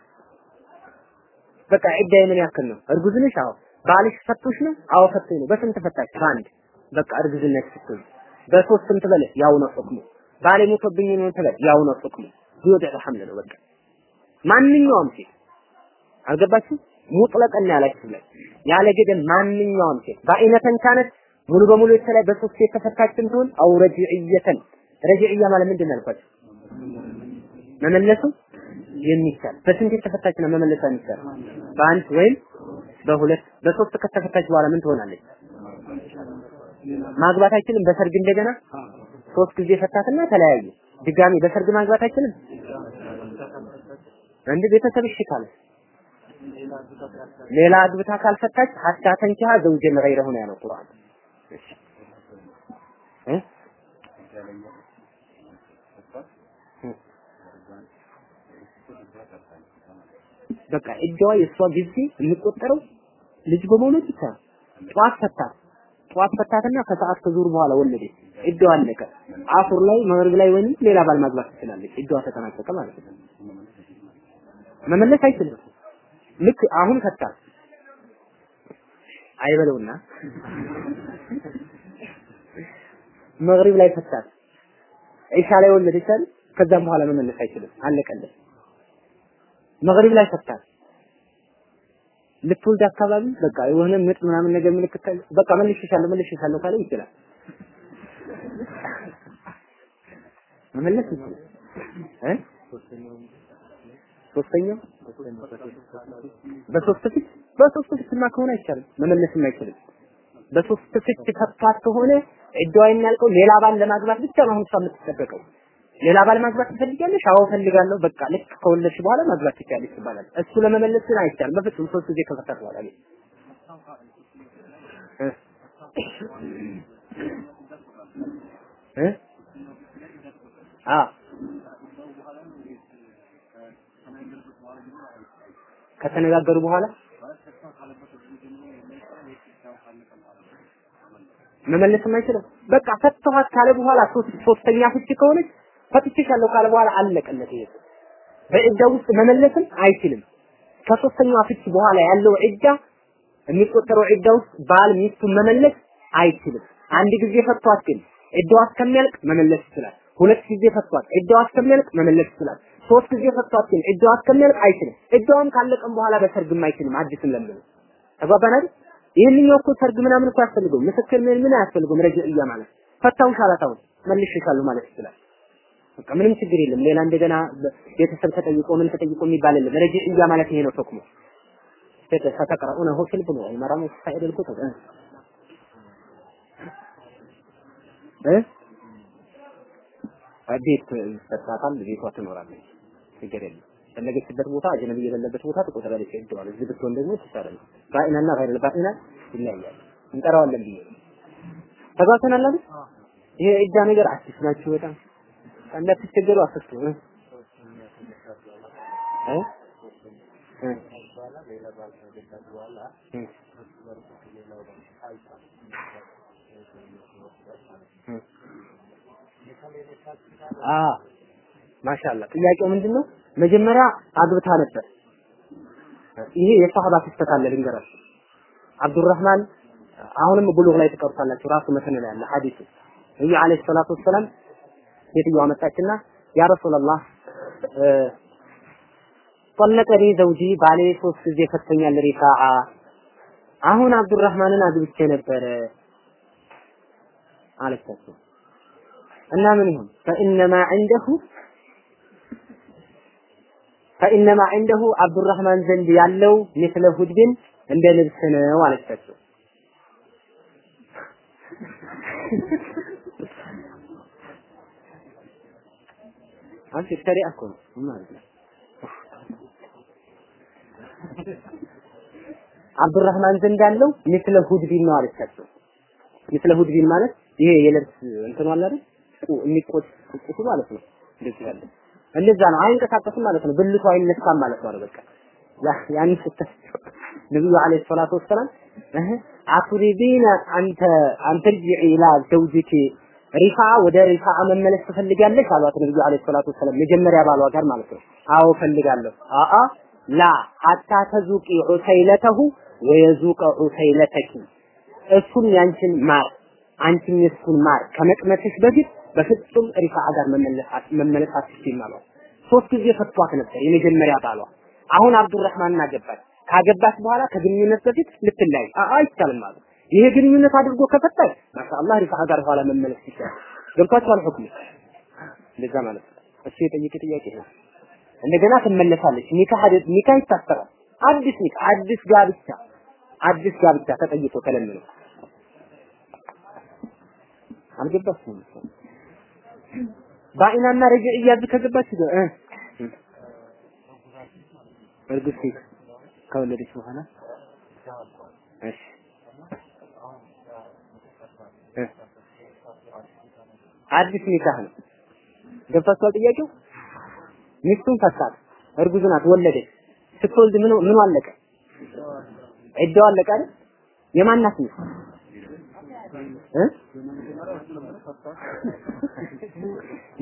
በቃ ዒዳዬ ምን ያክል ነው? እርጉዝ ነሽ? አዎ። ባልሽ ፈቶሽ ነው? አዎ ፈቶኝ ነው። በስንት ፈታሽ? በአንድ በቃ እርግዝነት ስትሆን በሶስትም ትበለ ያው ነው ሁክሙ። ባሌ ሞቶብኝ ነው ትበል ያው ነው ሁክሙ። ቢወድዕል ሐምል ነው በቃ ማንኛውም ሴት አልገባችሁ? ሙጥለቀን ያላችሁ ላይ ያለ ገደብ ማንኛውም ሴት በአይነተን ካነት ሙሉ በሙሉ የተለይ በሶስት የተፈታችን ትሆን አው ረጅዕየተን ረጅዕያ ማለት ምንድን ያልኳችሁ? መመለሱ የሚቻል በስንት የተፈታች ነው መመለስ የሚቻል? በአንድ ወይም በሁለት በሶስት ከተፈታች በኋላ ምን ትሆናለች? ማግባት አይችልም። በሰርግ እንደገና ሶስት ጊዜ ፈታትና ተለያዩ። ድጋሚ በሰርግ ማግባት አይችልም። እንደ ቤተሰብ እሺ ካለ ሌላ አግብታ ካልፈታች ሀታ ተንኪሃ ዘውጀን ገይረሁ ነው ያለው ቁርአን። እ በቃ እጃዋ የእሷ ጊዜ የሚቆጠረው ልጅ በመውለድ ብቻ ጠዋት ፈታት ጠዋት ፈታትና ከሰዓት ከዙር በኋላ ወለደች። እጃዋ አለቀ። አሱር ላይ መግሪብ ላይ ወይም ሌላ ባል ማግባት ትችላለች። እጃዋ ተጠናቀቀ ማለት ነው። መመለስ አይችልም። ልክ አሁን ፈታት አይበለውና መግሪብ ላይ ፈታት ኢሻ ላይ ወለደች? ከዛም በኋላ መመለስ አይችልም። አለቀለት። መግሪብ ላይ ፈታት ልትወልድ አካባቢ በቃ የሆነ ምጥ ምናምን ነገር ምልክት በቃ መልሼሻለሁ መልሼሻለሁ ካለ ይችላል መመለስ ይችላል። እ? ሶስተኛው? በሶስት ፊት? በሶስት ፊትማ ከሆነ አይቻልም። መመለስም አይችልም። በሶስት ፊት ፈታት ከሆነ ዒዳዋ የሚያልቀው ሌላ ባል ለማግባት ብቻ ነው እሷ የምትጠበቀው። ሌላ ባል ማግባት ትፈልጊያለሽ? አዎ ፈልጋለሁ። በቃ ልክ ከወለድሽ በኋላ ማግባት ትችያለሽ ይባላል። እሱ ለመመለስ ግን አይቻልም። በፍጹም ሶስት ጊዜ ከፈታት በኋላ ግን። እ ከተነጋገሩ በኋላ መመለስ የማይችለው በቃ ፈተኋት ካለ በኋላ ሶስተኛ ፍቺ ከሆነች ፈትቼሻለሁ ካለ በኋላ አለቀለት። ይሄ በዕዳ ውስጥ መመለስም አይችልም። ከሶስተኛ ፍቺ በኋላ ያለው እዳ የሚቆጠረው ዕዳ ውስጥ ባል ሚስቱን መመለስ አይችልም። አንድ ጊዜ ፈቷት ግን ዕዳዋ እስከሚያልቅ መመለስ ይችላል። ሁለት ጊዜ ፈቷት ዒዳዋ እስከሚያልቅ መመለስ ይችላል። ሶስት ጊዜ ፈቷት ግን ዒዳዋ እስከሚያልቅ አይችልም። ዒዳዋም ካለቀም በኋላ በሰርግም አይችልም። አዲስም ለምን ተግባባናል? ይህንኛው እኮ ሰርግ ምናምን እኮ አያስፈልገውም። ምስክር ምን ምን አያስፈልገውም። ረጅዕያ ማለት ፈታውሽ አላታውን መልሼሻለሁ ማለት ይችላል። በቃ ምንም ችግር የለም። ሌላ እንደገና ቤተሰብ ተጠይቆ ምን ተጠይቆ የሚባል የለም። ረጅዕያ ማለት ይሄ ነው ተክሙ ستقرؤونه في البلوغ مرام سائر الكتب እ ቤት ይሰጣታል፣ ቤቷ ትኖራለች። ችግር የለም። ፈለገችበት ቦታ አጅነቢ የሌለበት ቦታ ትቆጥራለች። ይደዋል። እዚህ ብትሆን ደግሞ ትሰራለች። ባኢናና ገይረል ባኢና ይለያያል። እንጠራዋለን ብዬ ተጓተናል አይደል? ይሄ እጃ ነገር አዲስ ናችሁ በጣም እንዳትቸገሩ እ እ አ ማሻአላ ጥያቄው ምንድነው? መጀመሪያ አግብታ ነበር። ይሄ የሷሃባ ክስተት አለ ልንገራችሁ። አብዱራህማን አሁንም ብሉግ ላይ ትቀርሳላችሁ ራሱ መተን ላይ ያለ ሐዲሱ ነብዩ አለይሂ ሰላቱ ወሰላም ሴትዮዋ መጣችና ያ ረሱላህ ጠለቀኒ ዘውጂ ባሌ ሶስት ጊዜ ፈተኛል ሪፋዓ አሁን አብዱራህማንን አግብቼ ነበረ አለቻቸው እና ምን ይሁን ፈኢነማ ዐንደሁ ፈኢነማ ዐንደሁ አብዱራህማን ዘንድ ያለው ምስለ ሁድብን እንደ ልብስ ነው አለቻቸው አንቺ ተሪያ እኮ ነው ማለት ነው አብዱራህማን ዘንድ ያለው ምስለ ሁድቢን ነው አለቻቸው። ምስለ ሁድቢን ማለት ይሄ የልብስ እንትን አለ አይደል? የሚቆጥ ቁጡ ማለት ነው። እንደዚህ ያለ እንደዛ ነው። አይንቀሳቀስም ማለት ነው። ብልቱ አይነሳም ማለት ነው። በቃ ያን ስተስ ነብዩ አለይሂ ሰላቱ ወሰላም እህ አቱሪዲና አንተ አንተ ርጂዒ ኢላ ዘውጅኪ ሪፋ ወደ ሪፋ መመለስ ትፈልጋለሽ አሏት ነብዩ አለይሂ ሰላቱ ወሰላም መጀመሪያ ባሏ ጋር ማለት ነው። አዎ ፈልጋለሁ። አአ ላ ሐታ ተዙቂ ዑሰይለተሁ ወየዙቀ ዑሰይለተኪ እሱም ያንቺን ማር አንቺም የሱን ማር ከመቅመትሽ በፊት በፍጹም ሪፋ ጋር መመለስ አትችይም አሏት። ሶስት ጊዜ ፈቷት ነበር የመጀመሪያ ባሏ። አሁን አብዱራህማንን አገባች። ካገባች በኋላ ከግንኙነት በፊት ልትለያይ አይቻልም ማለት ይሄ ግንኙነት አድርጎ ከፈታች ማሻአላህ ሪፋ ጋር ኋላ መመለስ ይችላል። ገብቷችኋል? ሁክሙ እንደዛ ማለት ነው። የጠየቀ ጥያቄ ነው። እንደገና ትመለሳለች። ኒካህ ኒካህ ይታሰራል። አዲስ ኒካህ አዲስ ጋብቻ አዲስ ጋብቻ ተጠይቆ ተለምኖ አልገባችም። ባኢናና ረጅዕያ እዚህ ከገባች እ እርግጥ ሴት ከወለደች በኋላ አዲስ ኒካህ ነው። ገብታችኋል ጥያቄው? ሚስቱን ፈታት፣ እርጉዝ ናት፣ ወለደች። ስትወልድ ምን ምን አለቀ? ዒዳው አለቀ አይደል? የማናት ሚስት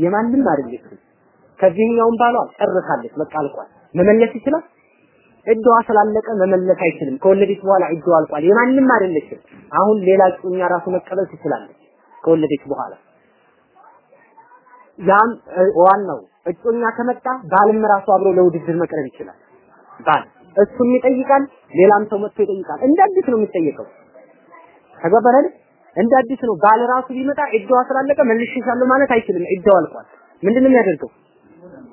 የማንም አይደለችም። ከዚህኛውም ባሏ ጨርሳለች፣ በቃ አልቋል። መመለስ ይችላል? ዒዳዋ ስላለቀ መመለስ አይችልም። ከወለደች በኋላ ዒዳዋ አልቋል። የማንም አይደለችም። አሁን ሌላ እጮኛ ራሱ መቀበል ትችላለች ከወለደች በኋላ ያም ዋናው እጮኛ ከመጣ ባልም ራሱ አብሮ ለውድድር መቅረብ ይችላል። ባል እሱም ይጠይቃል፣ ሌላም ሰው መጥቶ ይጠይቃል። እንደ አዲስ ነው የሚጠየቀው። ተገባረ እንደ አዲስ ነው። ባል ራሱ ቢመጣ ዒዳዋ ስላለቀ መልሼሻለሁ ማለት አይችልም። ዒዳው አልቋል። ምንድነው የሚያደርገው?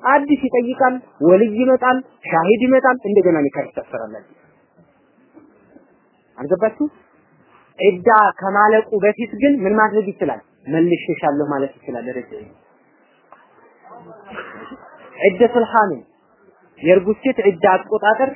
አዲስ ይጠይቃል፣ ወልይ ይመጣል፣ ሻሂድ ይመጣል፣ እንደገና ኒካህ ይታሰራል። አልገባችሁ? ዒዳ ከማለቁ በፊት ግን ምን ማድረግ ይችላል? መልሼሻለሁ ማለት ይችላል። ረጅ ዒደቱል ሐሚል የእርጉዝ ሴት ዒዳ አቆጣጠር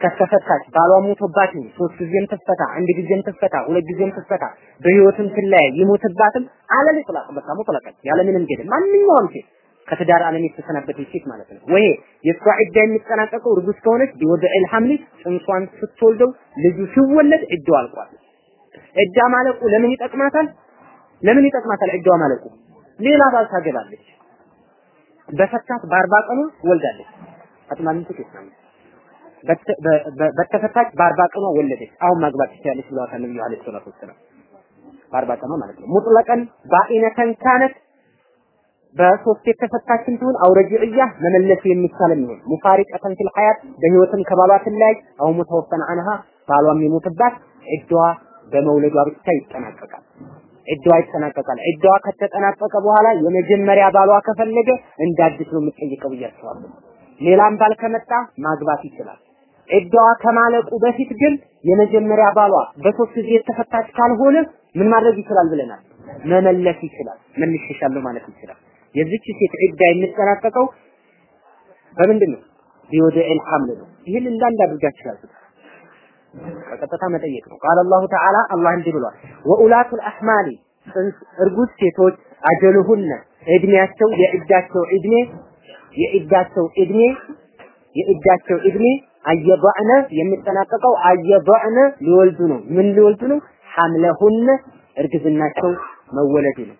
ከተፈታች ባሏ ሞቶባት ሶስት ጊዜም ትፈታ፣ አንድ ጊዜም ትፈታ፣ ሁለት ጊዜም ትፈታ፣ በህይወትም ትለያይ ይሞትባትም አለል ጥላቅ በቃ ሙጥለቀን ያለ ምንም ገደብ ማንኛውም ሴት ከትዳር ዓለም የተሰናበተች ሴት ማለት ነው። ወይ የእሷ ዒዳ የሚጠናቀቀው እርጉዝ ከሆነች ቢወድዕል ሐምሊ ጽንሷን ስትወልደው ልጁ ሲወለድ ዒዳው አልቋል። ዒዳ ማለቁ ለምን ይጠቅማታል? ለምን ይጠቅማታል? ዒዳዋ ማለቁ ሌላ ባል ታገባለች። በፈታት በአርባ ቀኑ ወልዳለች። ኬስ ነው። በተፈታች በአርባ ቀኗ ወለደች። አሁን ማግባት ትችላለች ብለዋታል ነብዩ አለይሂ ሰላቱ ወሰላም። በአርባ ቀኗ ማለት ነው። ሙጥለቀን ባኢነተን ካነት በሶስት የተፈታችን ትሁን አውረጅዕያ መመለስ የሚቻል የሚሆን ሙፋሪቀተን ፊል ሐያት በህይወትም ከባሏ ትለያይ አው ሙተወፈን አንሃ ባሏ የሚሞትባት ዒዳዋ በመውለዷ ብቻ ይጠናቀቃል። ዒዳዋ ይጠናቀቃል። ዒዳዋ ከተጠናቀቀ በኋላ የመጀመሪያ ባሏ ከፈለገ እንደ አዲስ ነው የምትጠይቀው አስባለሁ። ሌላም ባል ከመጣ ማግባት ይችላል። ዒዳዋ ከማለቁ በፊት ግን የመጀመሪያ ባሏ በሶስት ጊዜ የተፈታች ካልሆነ ምን ማድረግ ይችላል ብለናል? መመለስ ይችላል። መልሼሻለሁ ማለት ይችላል። የዚች ሴት ዒዳ የሚጠናቀቀው በምንድን ነው? ቢወዲዕል ሐምል ነው። ይህን እንዳንድ አድርጋችሁ በቀጥታ መጠየቅ ነው። ቃል አላሁ ተዓላ አላህ እንዲህ ብሏል፣ ወኡላቱል አህማሊ እርጉዝ ሴቶች አጀሉሁነ እድሜያቸው የዒዳቸው ዕድሜ የዒዳቸው ዕድሜ የዒዳቸው ዕድሜ አየበዕነ የሚጠናቀቀው አየበዕነ ሊወልዱ ነው። ምን ሊወልዱ ነው? ሐምለሁነ እርግዝናቸው መወለዱ ነው።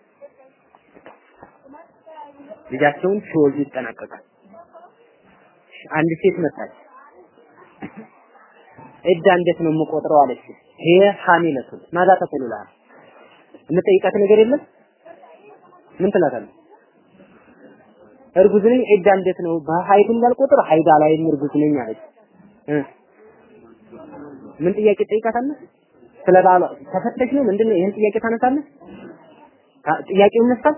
ልጃቸውን ሲወልዱ ይጠናቀቃል። አንድ ሴት መጣች። ዒዳ እንዴት ነው የምቆጥረው አለች። ይሄ ሐሚለቱን ማዛ ተቁሉ ለሃ የምጠይቃት ነገር የለም። ምን ትላታለህ? እርጉዝ ነኝ ዒዳ እንዴት ነው በሀይድ እንዳልቆጥር ሀይዳ ላይም እርጉዝ ነኝ አለች። ምን ጥያቄ ጠይቃታለህ? ስለ ባሏ ተፈተሽ ነው ምንድነው? ይሄን ጥያቄ ታነሳለህ? ጥያቄው ይነሳል?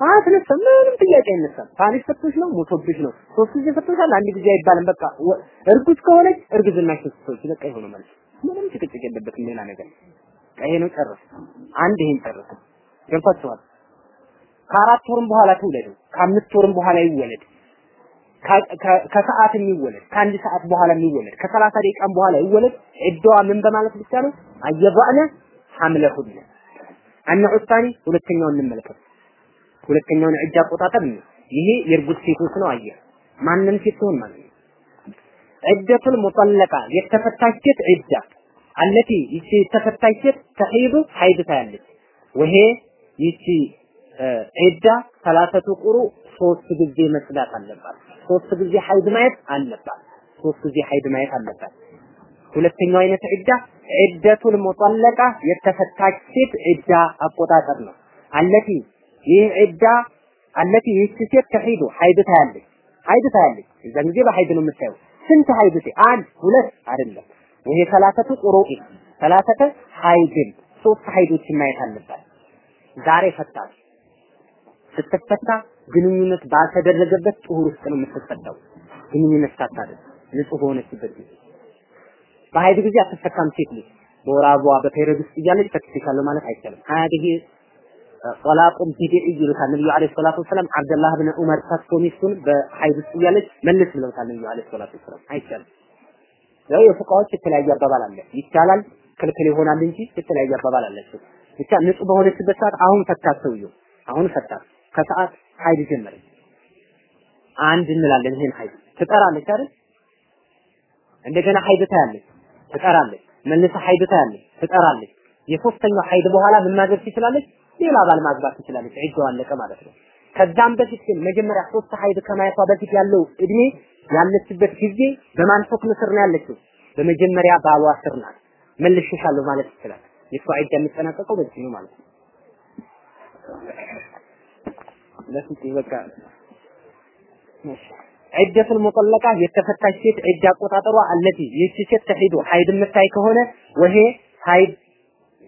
አትነሳም። ምንም ጥያቄ አይነሳም። ታሪክ ፈቶሽ ነው ሞቶብሽ ነው ሶስት ጊዜ ፈቶሻል፣ አንድ ጊዜ አይባልም። በቃ እርጉዝ ከሆነች እርግዝናሽ ሶስት በቃ ይሆነ ማለት ምንም ጭቅጭቅ የለበትም። ሌላ ነገር ይሄ ነው ጨርስ። አንድ ይሄን ጨርስ። ገብቷችኋል? ከአራት ወርም በኋላ ትውለድ፣ ከአምስት ወርም በኋላ ይወለድ፣ ከሰዓት የሚወለድ ከአንድ ሰዓት በኋላ የሚወለድ ከሰላሳ ደቂቃም በኋላ ይወለድ። ዒዳዋ ምን በማለት ብቻ ነው? አየባዕነ ሐምለሁነ አነ ዑሳኒ ሁለተኛውን እንመልከት። ሁለተኛውን ዒዳ አቆጣጠር ነው። ይሄ የእርጉዝ ሴቶች ነው። አየህ ማንም ሴት ትሆን ማለት ነው። ዒደቱል ሙጠለቃ የተፈታች ሴት ዒዳ አለቲ ይቺ የተፈታች ሴት ተሒዱ ሐይድ ታያለች። ወሄ ይቺ ዒዳ ሰላሰቱ ቁሩ ሶስት ጊዜ መጽዳት አለባት። ሶስት ጊዜ ሐይድ ማየት አለባት። ሶስት ጊዜ ሐይድ ማየት አለባት። ሁለተኛው አይነት ዒዳ ዒደቱል ሙጠለቃ የተፈታች ሴት ዒዳ አቆጣጠር ነው። አለቲ ይህ ዒዳ አለቲ ይህች ሴት ተሒዱ ሐይድ ታያለች። ሐይድ ታያለች። እዛን ጊዜ በሐይድ ነው የምታየው። ስንት ሐይድ ሴ አንድ ሁለት አይደለም። ይሄ ሰላሰቱ ቁሩኢ ሰላሰተ ሐይድን ሶስት ሐይዶችን ማየት አለባት። ዛሬ ፈታች። ስትፈታ ግንኙነት ባልተደረገበት ጡሁር ውስጥ ነው የምትፈታው። ግንኙነት ሳታደርግ ንጹህ በሆነችበት ጊዜ በሐይድ ጊዜ አትፈታም ሴት ልጅ በወር አበባዋ በፔሪዮድ ውስጥ እያለች ፈትቼሻለሁ ማለት አይቻልም። ሀዲህ ጦላቁን ቢድዒ ይሉታል ነብዩ አለይሂ ሰላቱ ወሰላም አብደላህ ብን ዑመር ፈቶ ሚስቱን በሐይድ ውስጥ እያለች መልስ ብለውታል ነብዩ አለይሂ ሰላቱ ወሰላም አይቻልም። ያው የፉቃዎች የተለያየ አባባል አለ። ይቻላል ክልክል ይሆናል እንጂ የተለያየ አባባል አላቸው። ብቻ ንጹህ በሆነችበት ሰዓት አሁን ፈታት ሰውየው አሁን ፈታት ከሰዓት ሐይድ ጀመረች። አንድ እንላለን ይሄን ሐይድ ትጠራለች አይደል? እንደገና ሐይድ ታያለች፣ ትጠራለች፣ መልሳ ሐይድ ታያለች፣ ትጠራለች። የሶስተኛው ሐይድ በኋላ ምን ማድረግ ትችላለች? ሌላ ባል ማግባት ትችላለች። ዒዳው አለቀ ማለት ነው። ከዛም በፊት ግን መጀመሪያ ሶስት ሐይድ ከማየቷ በፊት ያለው እድሜ ያለችበት ጊዜ በማን ሁክም ስር ነው ያለችው? በመጀመሪያ ባሏ ስር ናት። መልሼሻለሁ ማለት ይችላል። የሷ ዒዳ የሚጠናቀቀው በዚህ ነው ማለት ነው። ለፊት በቃ ዒደቱል ሙጠለቃ የተፈታች ሴት ዒዳ አቆጣጠሯ አለቲ ይህች ሴት ተሒዱ ሐይድ የምታይ ከሆነ ወሄ ሐይድ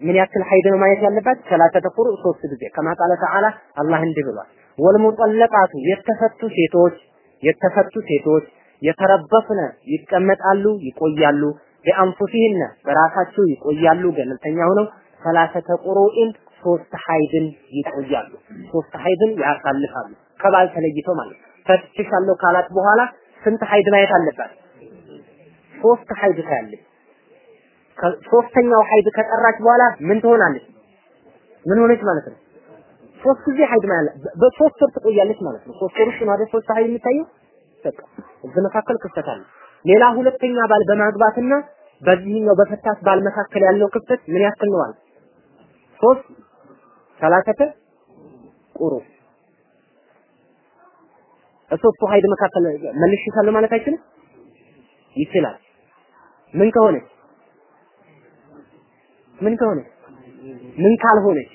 ምን ያክል ሐይድ ነው ማየት ያለባት? ሰላተ ቁሩ ሶስት ጊዜ ከማ ቃለ ተዓላ አላህ እንዲህ ብሏል። ወልሙጠለቃቱ የተፈቱ ሴቶች የተፈቱ ሴቶች የተረበስነ ይቀመጣሉ ይቆያሉ ቢአንፉሲህነ በራሳቸው ይቆያሉ ገለልተኛ ሆነው ሰላሰተ ቁሩኢን ሶስት ሐይድን ይቆያሉ ሶስት ሐይድን ያሳልፋሉ ከባል ተለይተው ማለት ፈትሽሻለሁ ካላት በኋላ ስንት ሐይድ ማየት አለባት? ሶስት ሐይድ ታያለች። ሶስተኛው ሐይድ ከጠራች በኋላ ምን ትሆናለች? ምን ሆነች ማለት ነው? ሶስት ጊዜ ሐይድ ማለት በሶስት ወር ትቆያለች ማለት ነው። ሶስት ወር ነው ሶስት ሐይድ የሚታየው? በቃ እዚህ መካከል ክፍተት አለ። ሌላ ሁለተኛ ባል በማግባትና በዚህኛው በፈታት ባል መካከል ያለው ክፍተት ምን ያክል ነው ሶስት ሰላሰተ ቁሩ ሶስቱ ሀይድ መካከል መልሼሻለሁ ማለት አይችልም? ይችላል። ምን ከሆነች ምን ከሆነች ምን ካልሆነች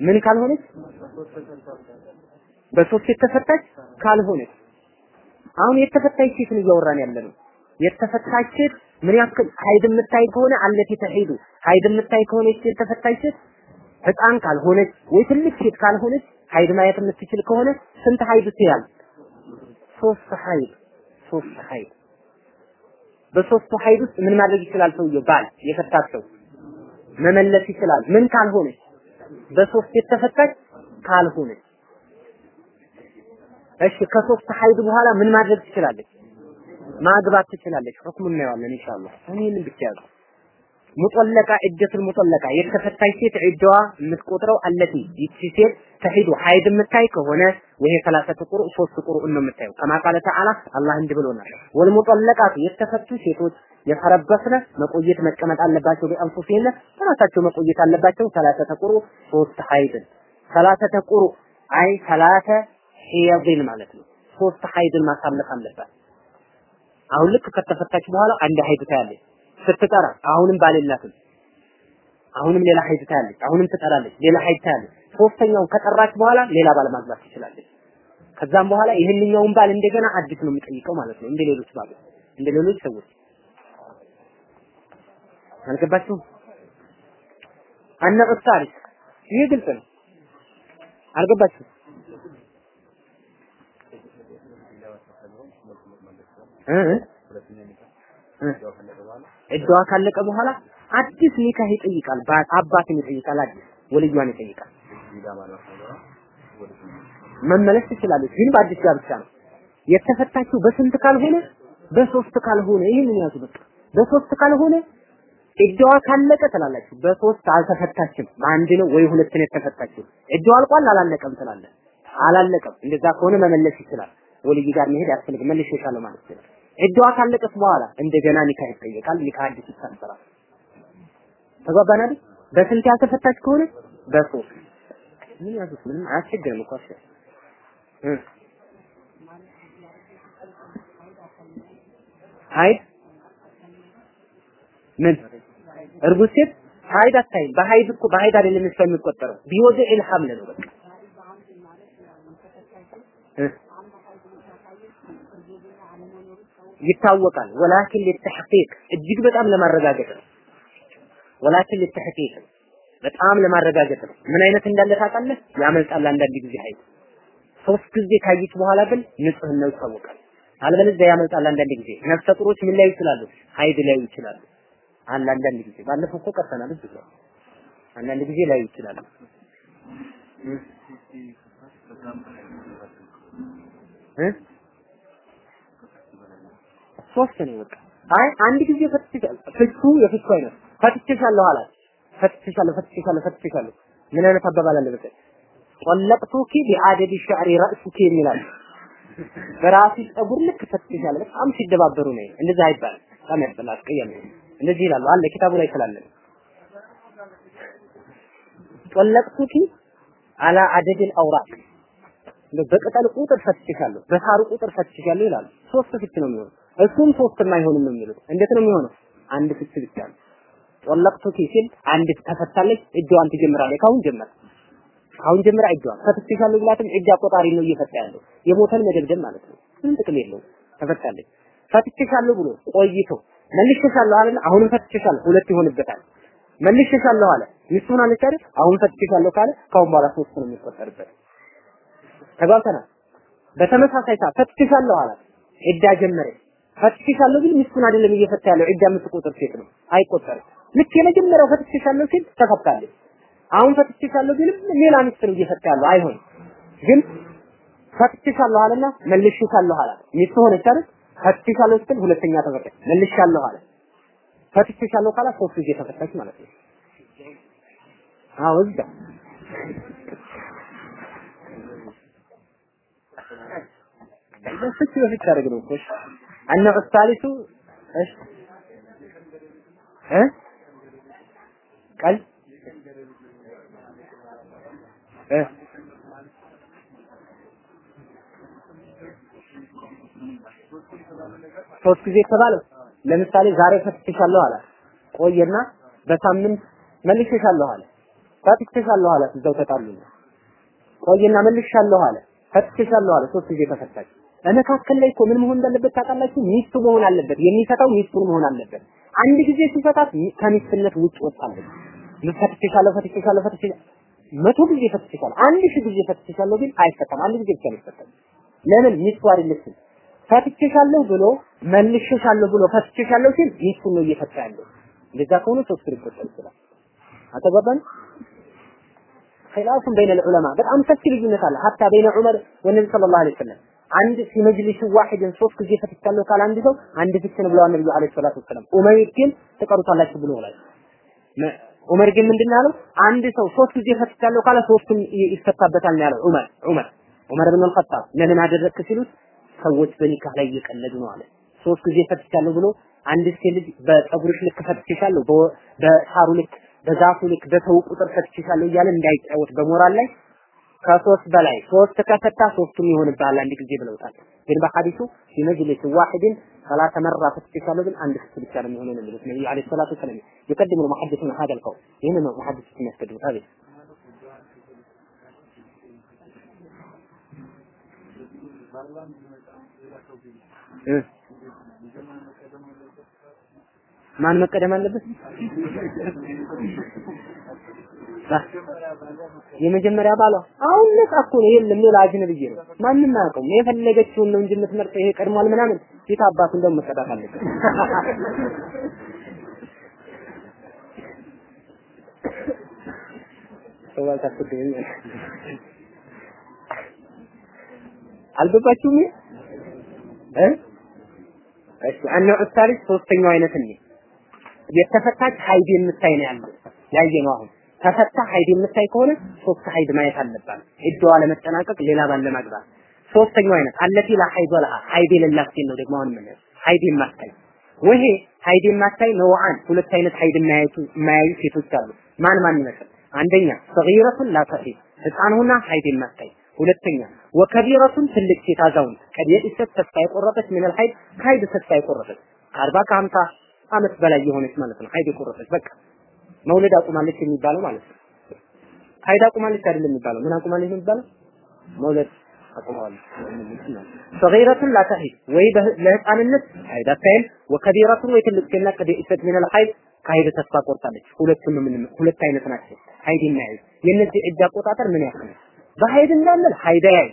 ምን ካልሆነች በሶስት የተፈታች ካልሆነች አሁን የተፈታች ሴት ነው እያወራን ያለ ነው። የተፈታች ሴት ምን ያክል ሀይድ የምታይ ከሆነ التي تحيض ሀይድ የምታይ ከሆነች የተፈታች ሴት ህፃን ካልሆነች ወይ ትልቅ ሴት ካልሆነች ሀይድ ማየት የምትችል ከሆነ ስንት ሀይድ ትያል? ሶስት ሀይድ ሶስት ሀይድ በሶስቱ ሀይድ ውስጥ ምን ማድረግ ይችላል ሰውየው? ባል የፈታት መመለስ ይችላል። ምን ካልሆነች? በሶስት የተፈታች ካልሆነች። እሺ ከሶስት ሀይድ በኋላ ምን ማድረግ ትችላለች? ማግባት ትችላለች። ሁክሙ እናየዋለን ኢንሻአላህ። እኔን ብቻ ያዙ። مطلقة عدة المطلقة የተፈታች ሴት ዒዳዋ የምትቆጥረው التي ይቺ ሴት تحيض ሀይድ የምታይ ከሆነ ወይ ثلاثة قروء ሶስት قروء ነው የምታየው። كما قال تعالى አላህ እንዲህ ብሎናል። والمطلقات የተፈቱ ሴቶች يتربصن መቆየት መቀመጥ አለባቸው። بأنفسهن ራሳቸው መቆየት አለባቸው። ثلاثة قروء ሶስት ሀይድን ثلاثة قروء أي ثلاث حيض ማለት ነው። ሶስት ሀይድን ማሳለፍ አለባት። አሁን ልክ ከተፈታች በኋላ አንድ ሀይድ ታያለች። ስትጠራ አሁንም ባልላትም አሁንም ሌላ ሀይድ ታያለች። አሁንም ትጠራለች፣ ሌላ ሀይድ ታያለች። ሶስተኛውን ከጠራች በኋላ ሌላ ባል ማግባት ትችላለች። ከዛም በኋላ ይህንኛውን ባል እንደገና አዲስ ነው የሚጠይቀው ማለት ነው። እንደ ሌሎች ባል እንደ ሌሎች ሰዎች አልገባችሁም? አነ ኡስታሪስ ይህ ግልጽ ነው። አልገባችሁም? እድዋ ካለቀ በኋላ አዲስ ኒካህ ይጠይቃል። አባትን ይጠይቃል። አዲስ ወልዩዋን ይጠይቃል። መመለስ ትችላለች፣ ግን በአዲስ ጋብቻ ነው። የተፈታችው በስንት ካልሆነ በሶስት ካልሆነ ይህንን ያዙ። በቃ በሶስት ካልሆነ እድዋ ካለቀ ትላላችሁ። በሶስት አልተፈታችም፣ በአንድ ነው ወይ ሁለት ነው የተፈታችው። እድዋ አልቋል አላለቀም ትላለህ። አላለቀም። እንደዛ ከሆነ መመለስ ይችላል። ወልይ ጋር መሄድ ያስፈልግ መልሼሻለሁ ማለት ይችላል። እድዋ ካለቀች በኋላ እንደገና ኒካህ ይጠየቃል። ኒካህ አዲስ ይታሰራል። ተግባባን? በስንት ያልተፈታች ከሆነ በሶስት ምን ያዙት? ምንም አያስቸግርም እኮ አሽ ሀይድ ምን እርጉዝ ሴት ሀይድ አታይም። በሀይድ እኮ በሀይድ አይደለም የሚቆጠረው بوضع الحمل ነው በቃ ይታወቃል። ولكن للتحقيق እጅግ በጣም ለማረጋገጥ ነው። ولكن للتحقيق በጣም ለማረጋገጥ ነው። ምን አይነት እንዳለ ታውቃለህ? ያመልጣል አንዳንድ ጊዜ ሀይድ ሶስት ጊዜ ካየች በኋላ ግን ንጽህናው ይታወቃል። አለበለዚያ ያመልጣል አንዳንድ ጊዜ። ነፍሰ ጡሮች ምን ላይ ይችላሉ? ሀይድ ላይ ይችላሉ። አለ አንዳንድ ጊዜ ባለፈው እኮ ቀርተናል ጋር አንዳንድ ጊዜ ላይ ይችላሉ። እ ነው በቃ። አይ አንድ ጊዜ ፈትቼሻለሁ። ፍቹ የፍቹ አይነት ፈትቼሻለሁ አላት። ፈትቼሻለሁ፣ ፈትቼሻለሁ፣ ፈትቼሻለሁ። ምን አይነት አባባል አለ በቃ ጠለቅቱኪ ቢአደድ ሸዕሪ ረእሱኪ የሚላል በራስሽ ጸጉር ልክ ፈትቼሻለሁ። በጣም ሲደባበሩ ነው። እንደዛ አይባልም። በጣም ያስጠላል፣ አስቀያሚ እንደዚህ ይላሉ አለ ኪታቡ ላይ ስላለ ጠለቅቱኪ አላ አደድል አውራቅ በቅጠል ቁጥር ፈትቼሻለሁ፣ በሳሩ ቁጥር ፈትቼሻለሁ ይላሉ። ሶስት ፍች ነው የሚሆነው። እሱም ሶስትም አይሆንም ነው የሚሉት። እንዴት ነው የሚሆነው? አንድ ፍች ብቻ ነው። ሲል አንድ ተፈታለች፣ እጇን ትጀምራለች። ካሁን ጀመረ አሁን ጀምራ እጇን ፈትቼሻለሁ ብላትም እጅ አቆጣሪ ነው እየፈታ ያለው የሞተን መደብደብ ማለት ነው። ምንም ጥቅም የለውም። ተፈታለች። ፈትቼሻለሁ ብሎ ቆይቶ መልሼሻለሁ አለና አሁንም ፈትቼሻለሁ ሁለት ይሆንበታል። መልሼሻለሁ አለ ሚስቱን አለች አይደል? አሁን ፈትቼሻለሁ ካለ ካሁን በኋላ ሶስት ነው የሚቆጠርበት። ተግባብተናል። በተመሳሳይ ሰዓት ፈትቼሻለሁ አላት። ዒዳ ጀመረ። ፈትቼሻለሁ ግን ሚስቱን አይደለም እየፈታ ያለው ዒዳ የምትቆጥር ሴት ነው፣ አይቆጠርም። ልክ የመጀመሪያው ፈትቼሻለሁ ሲል ተፈታለች። አሁን ፈትቼሻለሁ ቢልም ሌላ ሚስት ነው እየፈታ ያለው አይሆንም። ግን ፈትቼሻለሁ አለና መልሼሻለሁ አላት። ሚስቱ ሆነች አይደል? ፈትቼሻለሁ ስትል ሁለተኛ ተፈታች። መልሼሻለሁ አለ። ፈትቼሻለሁ ካላት ሶስት ጊዜ ተፈታች ማለት ነው። አዎ እዛ በስቲ በፊት ታደርግ ነው እኮ አነ ዑስታሊሱ እሺ እ ቀል እ ሶስት ጊዜ የተባለው ለምሳሌ ዛሬ ፈትቼሻለሁ አለ። ቆየና በሳምንት መልሼሻለሁ አለ። ፈትቼሻለሁ አለ። እዛው ተጣሉ። ቆየና መልሼሻለሁ አለ። ፈትቼሻለሁ አለ። ሶስት ጊዜ ተፈታች። በመካከል ላይ እኮ ምን መሆን እንዳለበት ታውቃላችሁ? ሚስቱ መሆን አለበት። የሚፈታው ሚስቱን መሆን አለበት። አንድ ጊዜ ሲፈታት ከሚስትነት ውጭ ወጣለች። ፈትቼሻለሁ፣ ፈትቼሻለሁ፣ ፈትቼ መቶ ጊዜ ፈትቼሻለሁ፣ አንድ ሺህ ጊዜ ፈትቼሻለሁ ቢል አይፈታም። አንድ ጊዜ ብቻ ነው ለምን? ሚስቱ አይደለችም። ፈትቼሻለሁ ብሎ መልሼሻለሁ ብሎ ፈትቼሻለሁ ሲል ሚስቱን ነው እየፈታ ያለው። እንደዛ ከሆነ ሶስት ሊቆጠር ይችላል። አተገባን ኺላፉን በይነ ዑለማ በጣም ሰፊ ልዩነት አለ። ሀታ በይነ ዑመር ወነቢ ሰለላሁ ዐለይሂ ወሰለም አንድ ፊ ዋሂድን ሶስት ጊዜ ፈትቻለሁ ካለ አንድ ሰው አንድ ፍች ነው ብለዋል ነብዩ ዐለይሂ ሰላቱ ወሰለም። ዑመር ግን ትቀሩታላችሁ ብሎ ብሏል። ዑመር ግን ምንድን ያለው አንድ ሰው ሶስት ጊዜ ፈትቻለሁ ካለ ሶስቱም ይፈታበታል ነው ያለው ዑመር ዑመር ዑመር ብን አልኸጣብ ለምን አደረግክ ሲሉት ሰዎች በኒካህ ላይ እየቀለዱ ነው አለ። ሶስት ጊዜ ፈትቻለሁ ብሎ አንድ ሴት ልጅ በፀጉርሽ ልክ ፈትቼሻለሁ፣ በሳሩ ልክ፣ በዛፉ ልክ፣ በሰው ቁጥር ፈትቼሻለሁ እያለ እንዳይጫወት በሞራል ላይ ከሶስት በላይ ሶስት ከፈታ ሶስቱም ይሆንብሃል አንድ ጊዜ ብለውታል። ግን በሐዲሱ ፊመጅሊስ ዋሂድን ሰላተ መራ ፈትቼሻለሁ ግን አንድ ፍች ብቻ ነው የሚሆነው ነው የሚሉት ነብዩ አለይሂ ሰላቱ ወሰላም ይቀድሙ المحدثون هذا القول ይህን ነው ሙሐዲሶች የሚያስቀድሙት አቤት ማን መቀደም አለበት? የመጀመሪያ ባሏ አሁን ነጻ እኮ ነው። የለም ሌላ አጅነብዬ ነው። ማንም አያውቀውም። የፈለገችውን ነው እንጂ የምትመርጠው ይሄ ቀድሟል ምናምን ፊት አባቱ እንደው መቀጣት አለበት። ሰው አልታስደኝ አልገባችሁም? እ እሺ ኡስታሪስ ሶስተኛው አይነት እንዴ የተፈታች ሀይድ የምታይ ነው ያለው ያየነው አሁን ተፈታ ሀይድ የምታይ ከሆነ ሶስት ሀይድ ማየት አለባት። እድዋ ለመጠናቀቅ ሌላ ባል ለማግባት። ሶስተኛው አይነት التي لا حيض ولا حيض የሌላት ሴት ነው ደግሞ አሁን ምን ሀይድ የማታይ وهي ሀይድ የማታይ نوعان ሁለት አይነት ሀይድ የማያዩ የማያዩ ሴቶች አሉ። ማን ማን ይመስል? አንደኛ صغيرة لا تحيض ህፃን ሆና ሀይድ የማታይ። ሁለተኛ وكبيرة ትልቅ ሴት አዛውንት قد يئست ተስፋ የቆረጠች من الحيض ከሀይድ ተስፋ የቆረጠች ከአርባ ከሀምሳ አመት በላይ የሆነች ማለት ነው። ሀይድ የቆረጠች በቃ መውለድ አቁማለች የሚባለው ማለት ነው። ሀይድ አቁማለች አይደለም የሚባለው። ምን አቁማለች የሚባለው? መውለድ አቁማለች። صغيرة لا تحيض ወይ ለህፃንነት ሀይድ አታይም፣ وكبيرة ወይ ትልቅ قد يئست من الحيض ከሀይድ ተስፋ ቆርጣለች። ሁለት አይነት ናቸው። ሀይድ የሚያዩ የእነዚህ ዒዳ አቆጣጠር ምን ያክል ነው? በሀይድ እንዳንል ሀይድ ያዩ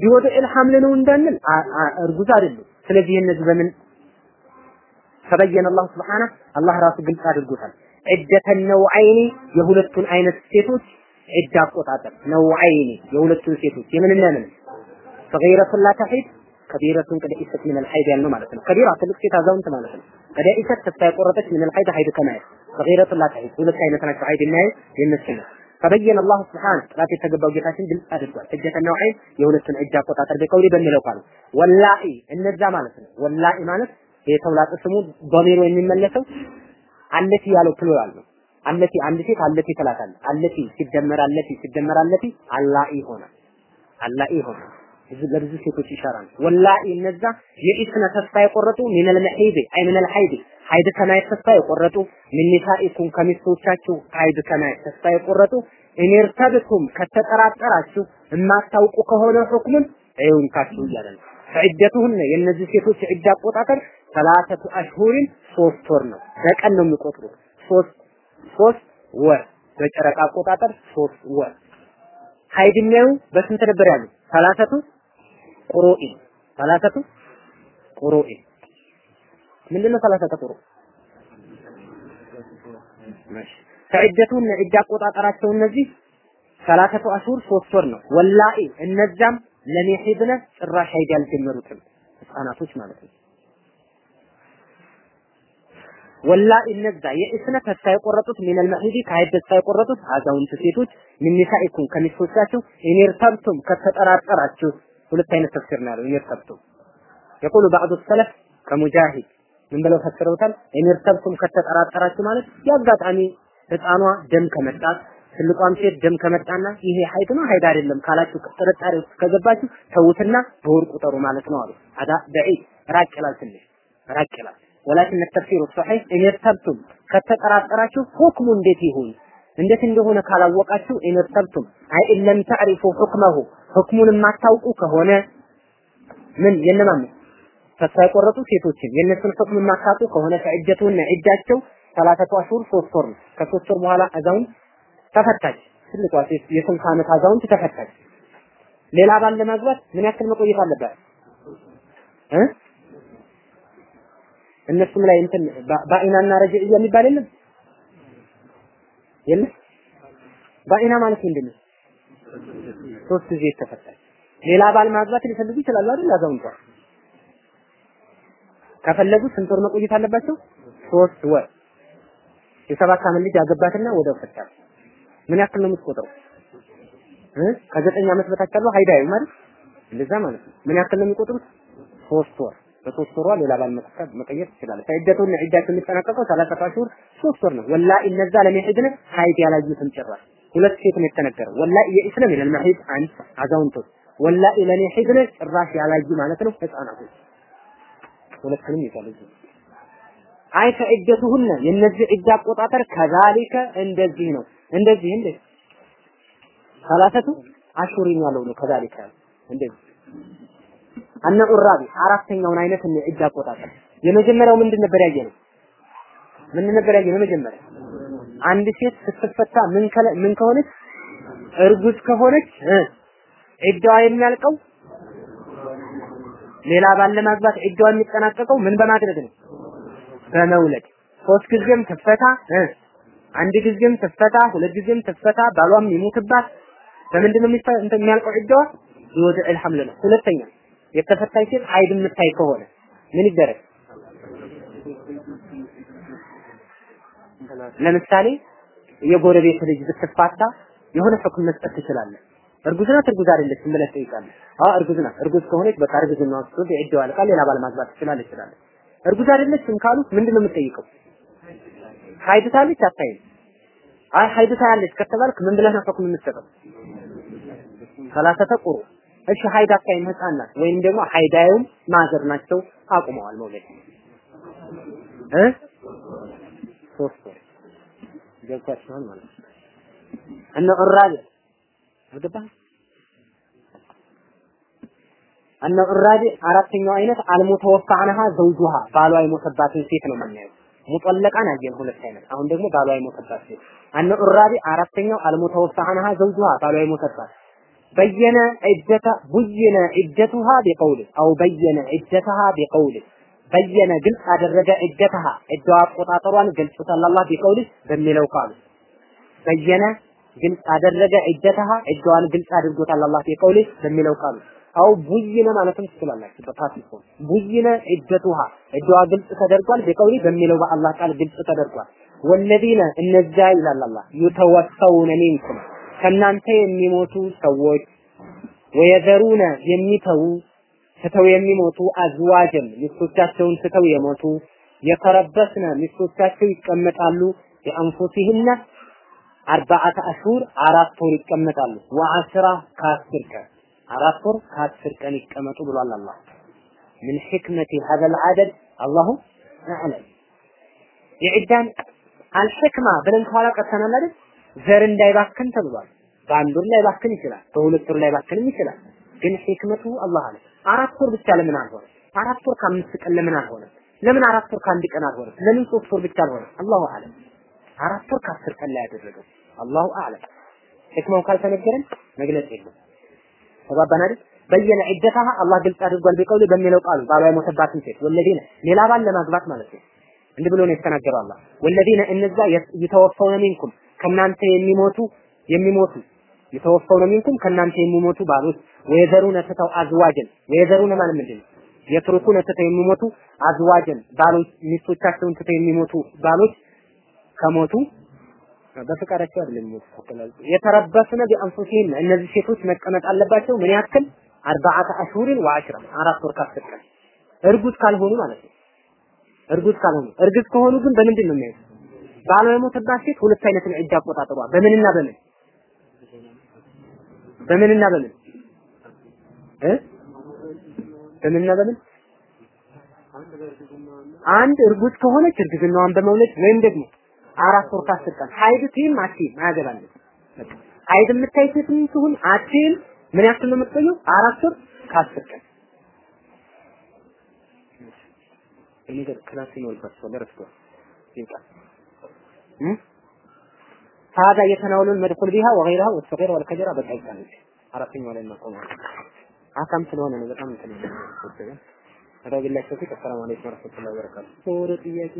بوضع الحمل ነው እንዳንል እርጉዝ አይደሉም። ስለዚህ እነዚህ በምን ተበየነ አላህ سبحانه አላህ ራሱ ግልጽ አድርጎታል። ዒደተ ነውዐይኒ የሁለቱን አይነት ሴቶች ዒዳ አቆጣጠር ነውዐይኒ የሁለቱን ሴቶች የምንና ምን ሰጊረቱን ላ ከቢረቱን ቀደ ምን አልሐይድ ያልነው ማለት ነው። ከቢራ ትልቅ ሴት አዛውንት ማለት ነው። ቀደ ኢሰት ተስፋ የቆረጠች ምን አልሐይድ ሐይድ ከማየት ሰጊረቱን ላ ሁለት አይነት ናቸው። ሐይድ እና የነሱ ነው። ተበየነ አላህ ስብሓነሁ ጥራት የተገባው ጌታችን ግልጽ አድርጓል። ዒደተ ነውዐይን የሁለቱን ዒዳ አቆጣጠር በቀውሊ በሚለው ቃል ወላኢ እነዛ ማለት ነው። واللائي ማለት የተውላጠ ስሙ ዶሚሩ የሚመለሰው التي ያለው plural ነው። التي አንድ ሴት التي ትላታለህ። التي ሲደመር التي ሲደመር التي اللائي ይሆናል። اللائي ይሆናል። ብዙ ለብዙ ሴቶች ይሻራል። واللائي እነዛ يئسن ተስፋ የቆረጡ من المحيض أي من الحيض ሐይድ ከማየት ተስፋ የቆረጡ من نسائكم ከሚስቶቻችሁ ሐይድ ከማየት ተስፋ የቆረጡ إن ارتبتم ከተጠራጠራችሁ የማታውቁ ከሆነ ሁክምን ይሁንካችሁ እያለ ነው። ፈዒደቱሁነ የእነዚህ ሴቶች ዒዳ አቆጣጠር ሰላሰቱ አሽሁሪን ሶስት ወር ነው። በቀን ነው የሚቆጥሩት። ሶስት ሶስት ወር በጨረቃ አቆጣጠር ሶስት ወር። ሀይድ የሚያዩ በስንት ነበር ያሉ? ሰላሰቱ ቁሩኢን ሰላሰቱ ቁሩኢን ምንድነው ሰላሰተ ቁሩ? ማሽ فعدتهن ዒዳ አቆጣጠራቸው እነዚህ ثلاثة أشهر ሶስት ወር ነው። واللائي እነዛም لم يحضن ጭራሽ ሀይድ ያልጀመሩትም ህፃናቶች ማለት ነው። واللائي እነዛ يئسن ተስፋ የቆረጡት من المحيض ከሀይድ ተስፋ የቆረጡት አዛውንት ሴቶች من نسائكم ከሚስቶቻችሁ إن ارتبتم ከተጠራጠራችሁ ሁለት አይነት ተፍሲር ነው ያለው إن ارتبتم يقول بعض السلف ከሙጃሂድ ምን ብለው ፈስረውታል إن ارتبتم ከተጠራጠራችሁ ማለት የአጋጣሚ ህፃኗ ደም ከመጣት ትልቋም ሴት ደም ከመጣና ይሄ ሀይድ ነው ሀይድ አይደለም ካላችሁ ጥርጣሬ ውስጥ ከገባችሁ ተውትና በወር ቁጠሩ ማለት ነው አሉ። هذا بعيد ራቅ ይላል ትንሽ ራቅ ይላል። ولكن التفسير الصحيح إن ارتبتم ከተጠራጠራችሁ ሁክሙ እንዴት ይሁን እንዴት እንደሆነ ካላወቃችሁ إن ارتبتم أي إن لم تعرفوا حكمه ሁክሙን የማታውቁ ከሆነ ምን የነማን ተስፋ ሴቶችን የእነሱን ሁክም የማታውቁ ከሆነ ከዕደቱና ዒዳቸው ሰላሰቱ አሽሁር ሶስት ወር ነው። ከሶስት ወር በኋላ አዛውንት ተፈታች። ትልቋ ሴት የስንት ዓመት አዛውንት ተፈታች። ሌላ ባል ለማግባት ምን ያክል መቆየት አለባት እነሱም ላይ እንትን ባኢናና ረጅዕያ የሚባል የለም የለም። ባኢና ማለት ምንድን ነው? ሶስት ጊዜ ተፈታች። ሌላ ባል ማግባት ሊፈልጉ ይችላሉ አይደል? አዛውንቷ ከፈለጉ ስንት ወር መቆየት አለባቸው? ሶስት ወር። የሰባት ዓመት ልጅ አገባትና ወደው ፈታት። ምን ያክል ነው የምትቆጥረው? ከዘጠኝ ዓመት በታች ያለው ሀይዳዩ ማለት እንደዛ ማለት ነው። ምን ያክል ነው የሚቆጥሩት? ሶስት ወር። በሶስት ወሯ ሌላ ባል መቀየር ትችላለች። ፈይደቱን ዒዳቸው የሚጠናቀቀው ሰላሳ አሽሁር ሶስት ወር ነው። ወላሂ እነዛ ለመሄድን ሀይድ ያላዩትም ጭራሽ ሁለት ሴት ነው የተነገረው። ወላሂ የኢስላም ይላል መሂድ አንድ አዛውንቶች ወላሂ ለኔ ሂድነ ጭራሽ ያላዩ ማለት ነው ህፃናቶች ሁለቱንም ይዛሉ። አይ ፈዒደቱሁነ የነዚህ ዒዳ አቆጣጠር ከዛሊከ እንደዚህ ነው። እንደዚህ እንደ ሰላሰቱ አሽሁሪን ያለው ነው ከዛሊከ እንደዚህ አነ ራቢ አራተኛውን አይነት ነው ዒዳ አቆጣጠር። የመጀመሪያው ምንድን ነበር ያየነው? ምን ነበር ያየነው? መጀመሪያ አንድ ሴት ስትፈታ ምን ምን ከሆነች እርጉዝ ከሆነች ዒዳዋ የሚያልቀው ሌላ ባል ለማግባት ዒዳዋ የሚጠናቀቀው ምን በማድረግ ነው? በመውለድ ሶስት ጊዜም ትፈታ አንድ ጊዜም ትፈታ ሁለት ጊዜም ትፈታ ባሏም ይሞትባት በምንድን ነው የሚያልቀው ዒዳዋ? ይወደ አልሐምዱሊላህ ሁለተኛ የተፈታች ሴት ሀይድ የምታይ ከሆነ ምን ይደረግ? ለምሳሌ የጎረቤት ልጅ ብትፋታ የሆነ ሕክም መስጠት ትችላለህ። እርጉዝ ናት እርጉዝ አይደለችም ብለህ ትጠይቃለህ። አዎ እርጉዝ ናት። እርጉዝ ከሆነች በቃ እርግዝና ወስዶ የዒዳዋ ያልቃል፣ ሌላ ባል ማግባት ትችላለች ትችላለህ። እርጉዝ አይደለችም ካሉ ምንድነው የምትጠይቀው? ሀይድ ታለች አታይም? አይ ሀይድ ታያለች ከተባልክ ምን ብለህ ነው ሕክም የምትሰጠው? ثلاثة قروء እሺ ሀይድ አታይም ህፃን ናት ደግሞ ሀይዳዩም mother ናቸው አቁመዋል መውለድ እ ሶስት ወር ገብቷችኋል ማለት ነው። الرابع አልገባህም? الرابع አራተኛው አይነት المتوفى عنها زوجها ባሏ የሞተባትን ሴት ነው የምናየው። ሙጠለቃን አየን ሁለት አይነት። አሁን ደግሞ ባሏ የሞተባት ሴት الرابع አራተኛው المتوفى عنها زوجها ባሏ የሞተባት بين عدة بين عدتها بقول أو بين عدتها بقول بين ግልጽ አደረገ عدتها ዒዳዋ አቆጣጠሯን ገልጾታል አላህ بقول በሚለው ቃሉ بين ግልጽ አደረገ عدتها ዒዳዋን ግልጽ አድርጎታል አላህ بقول በሚለው ቃሉ أو بين ማለትም ትችላላችሁ በፓሲፎ بين عدتها ዒዳዋ ግልጽ ተደርጓል بقول በሚለው በአላህ ቃል ግልጽ ተደርጓል والذين እነዚያ ይላል አላህ يتوفون منكم ከናንተ የሚሞቱ ሰዎች ወየዘሩነ የሚተዉ ስተው የሚሞቱ አዝዋጅን ሚስቶቻቸውን ስተው የሞቱ የተረበስነ ሚስቶቻቸው ይቀመጣሉ የአንፉሲህነ አርባዓተ አሽሁር አራት ወር ይቀመጣሉ ወአስራ ከአስር ቀን አራት ወር ከአስር ቀን ይቀመጡ ብሏል አላህ። ምን ሕክመቲ ሀዘል አደድ አላሁ አዕለም። የዒዳን አልሕክማ ብለን ከኋላ ቀርተናል አይደል ዘር እንዳይባክን ተብሏል። በአንድ ወር ላይ ባክን ይችላል፣ በሁለት ወር ላይ ባክንም ይችላል። ግን ሂክመቱ አላህ አለ። አራት ወር ብቻ ለምን አልሆነ? አራት ወር ከአምስት ቀን ለምን አልሆነ? ለምን አራት ወር ከአንድ ቀን አልሆነ? ለምን ሶስት ወር ብቻ አልሆነ? አላሁ አለም። አራት ወር ከአስር ቀን ላይ ያደረገው አላሁ አለም። ሂክማው ካልተነገረን መግለጽ የለም። ተባባን አይደል? በየነ ዒደታሃ አላህ ግልጽ አድርጓል ቢቀውል በሚለው ቃሉ ባሏ የሞተባትን ሴት ወለዲነ ሌላ ባል ለማግባት ማለት ነው። እንዲህ ብሎ ነው የተናገረው አላህ ወለዲነ እነዛ የተወፈውነ ሚንኩም ከናንተ የሚሞቱ የሚሞቱ የተወፈውነ ሚንኩም ከናንተ የሚሞቱ ባሎች ወየዘሩነ ትተው አዝዋጀን ወየዘሩነ ማለት ምንድን ነው? የትሩኩነ ትተው የሚሞቱ አዝዋጀን ባሎች ሚስቶቻቸውን ትተው የሚሞቱ ባሎች ከሞቱ በፈቃዳቸው አይደለም የሚሞቱ የተረበስነ ቢአንፉሲሂን እነዚህ ሴቶች መቀመጥ አለባቸው ምን ያክል? አርባዓተ አሽሁሪን ወአሽራ አራት ወር ከአስር እርጉዝ ካልሆኑ ማለት ነው። እርጉዝ ካልሆኑ እርጉዝ ከሆኑ ግን በምንድን ነው የሚያዩት ባሏ የሞተባት ሴት ሁለት አይነት ነው ዒዳ አቆጣጠሯ በምንና በምን? በምንና በምን? እ? በምንና በምን? አንድ እርጉዝ ከሆነች እርግዝናዋን በመውለድ ወይም ደግሞ አራት ወር ከአስር ቀን ሀይድ ቲም አቲም አያገባንም። በቃ ሀይድ የምታይ ሴትም ትሁን አቲም ምን ያክል ነው የምትቆየው? አራት ወር ከአስር ቀን እኔ ጋር ክላስ ይኖርባቸዋል። ረፍቷል ይብቃ هذا يتناول المدخول بها وغيرها والصغير والكبير በቃ ይቃል አራተኛው ላይ ማቆም አካም ስለሆነ ነው በጣም እንትን ነው ወደ ቢላህ ተውፊቅ ሰላም አለይኩም ወራህመቱላሂ ወበረካቱ ጥያቄ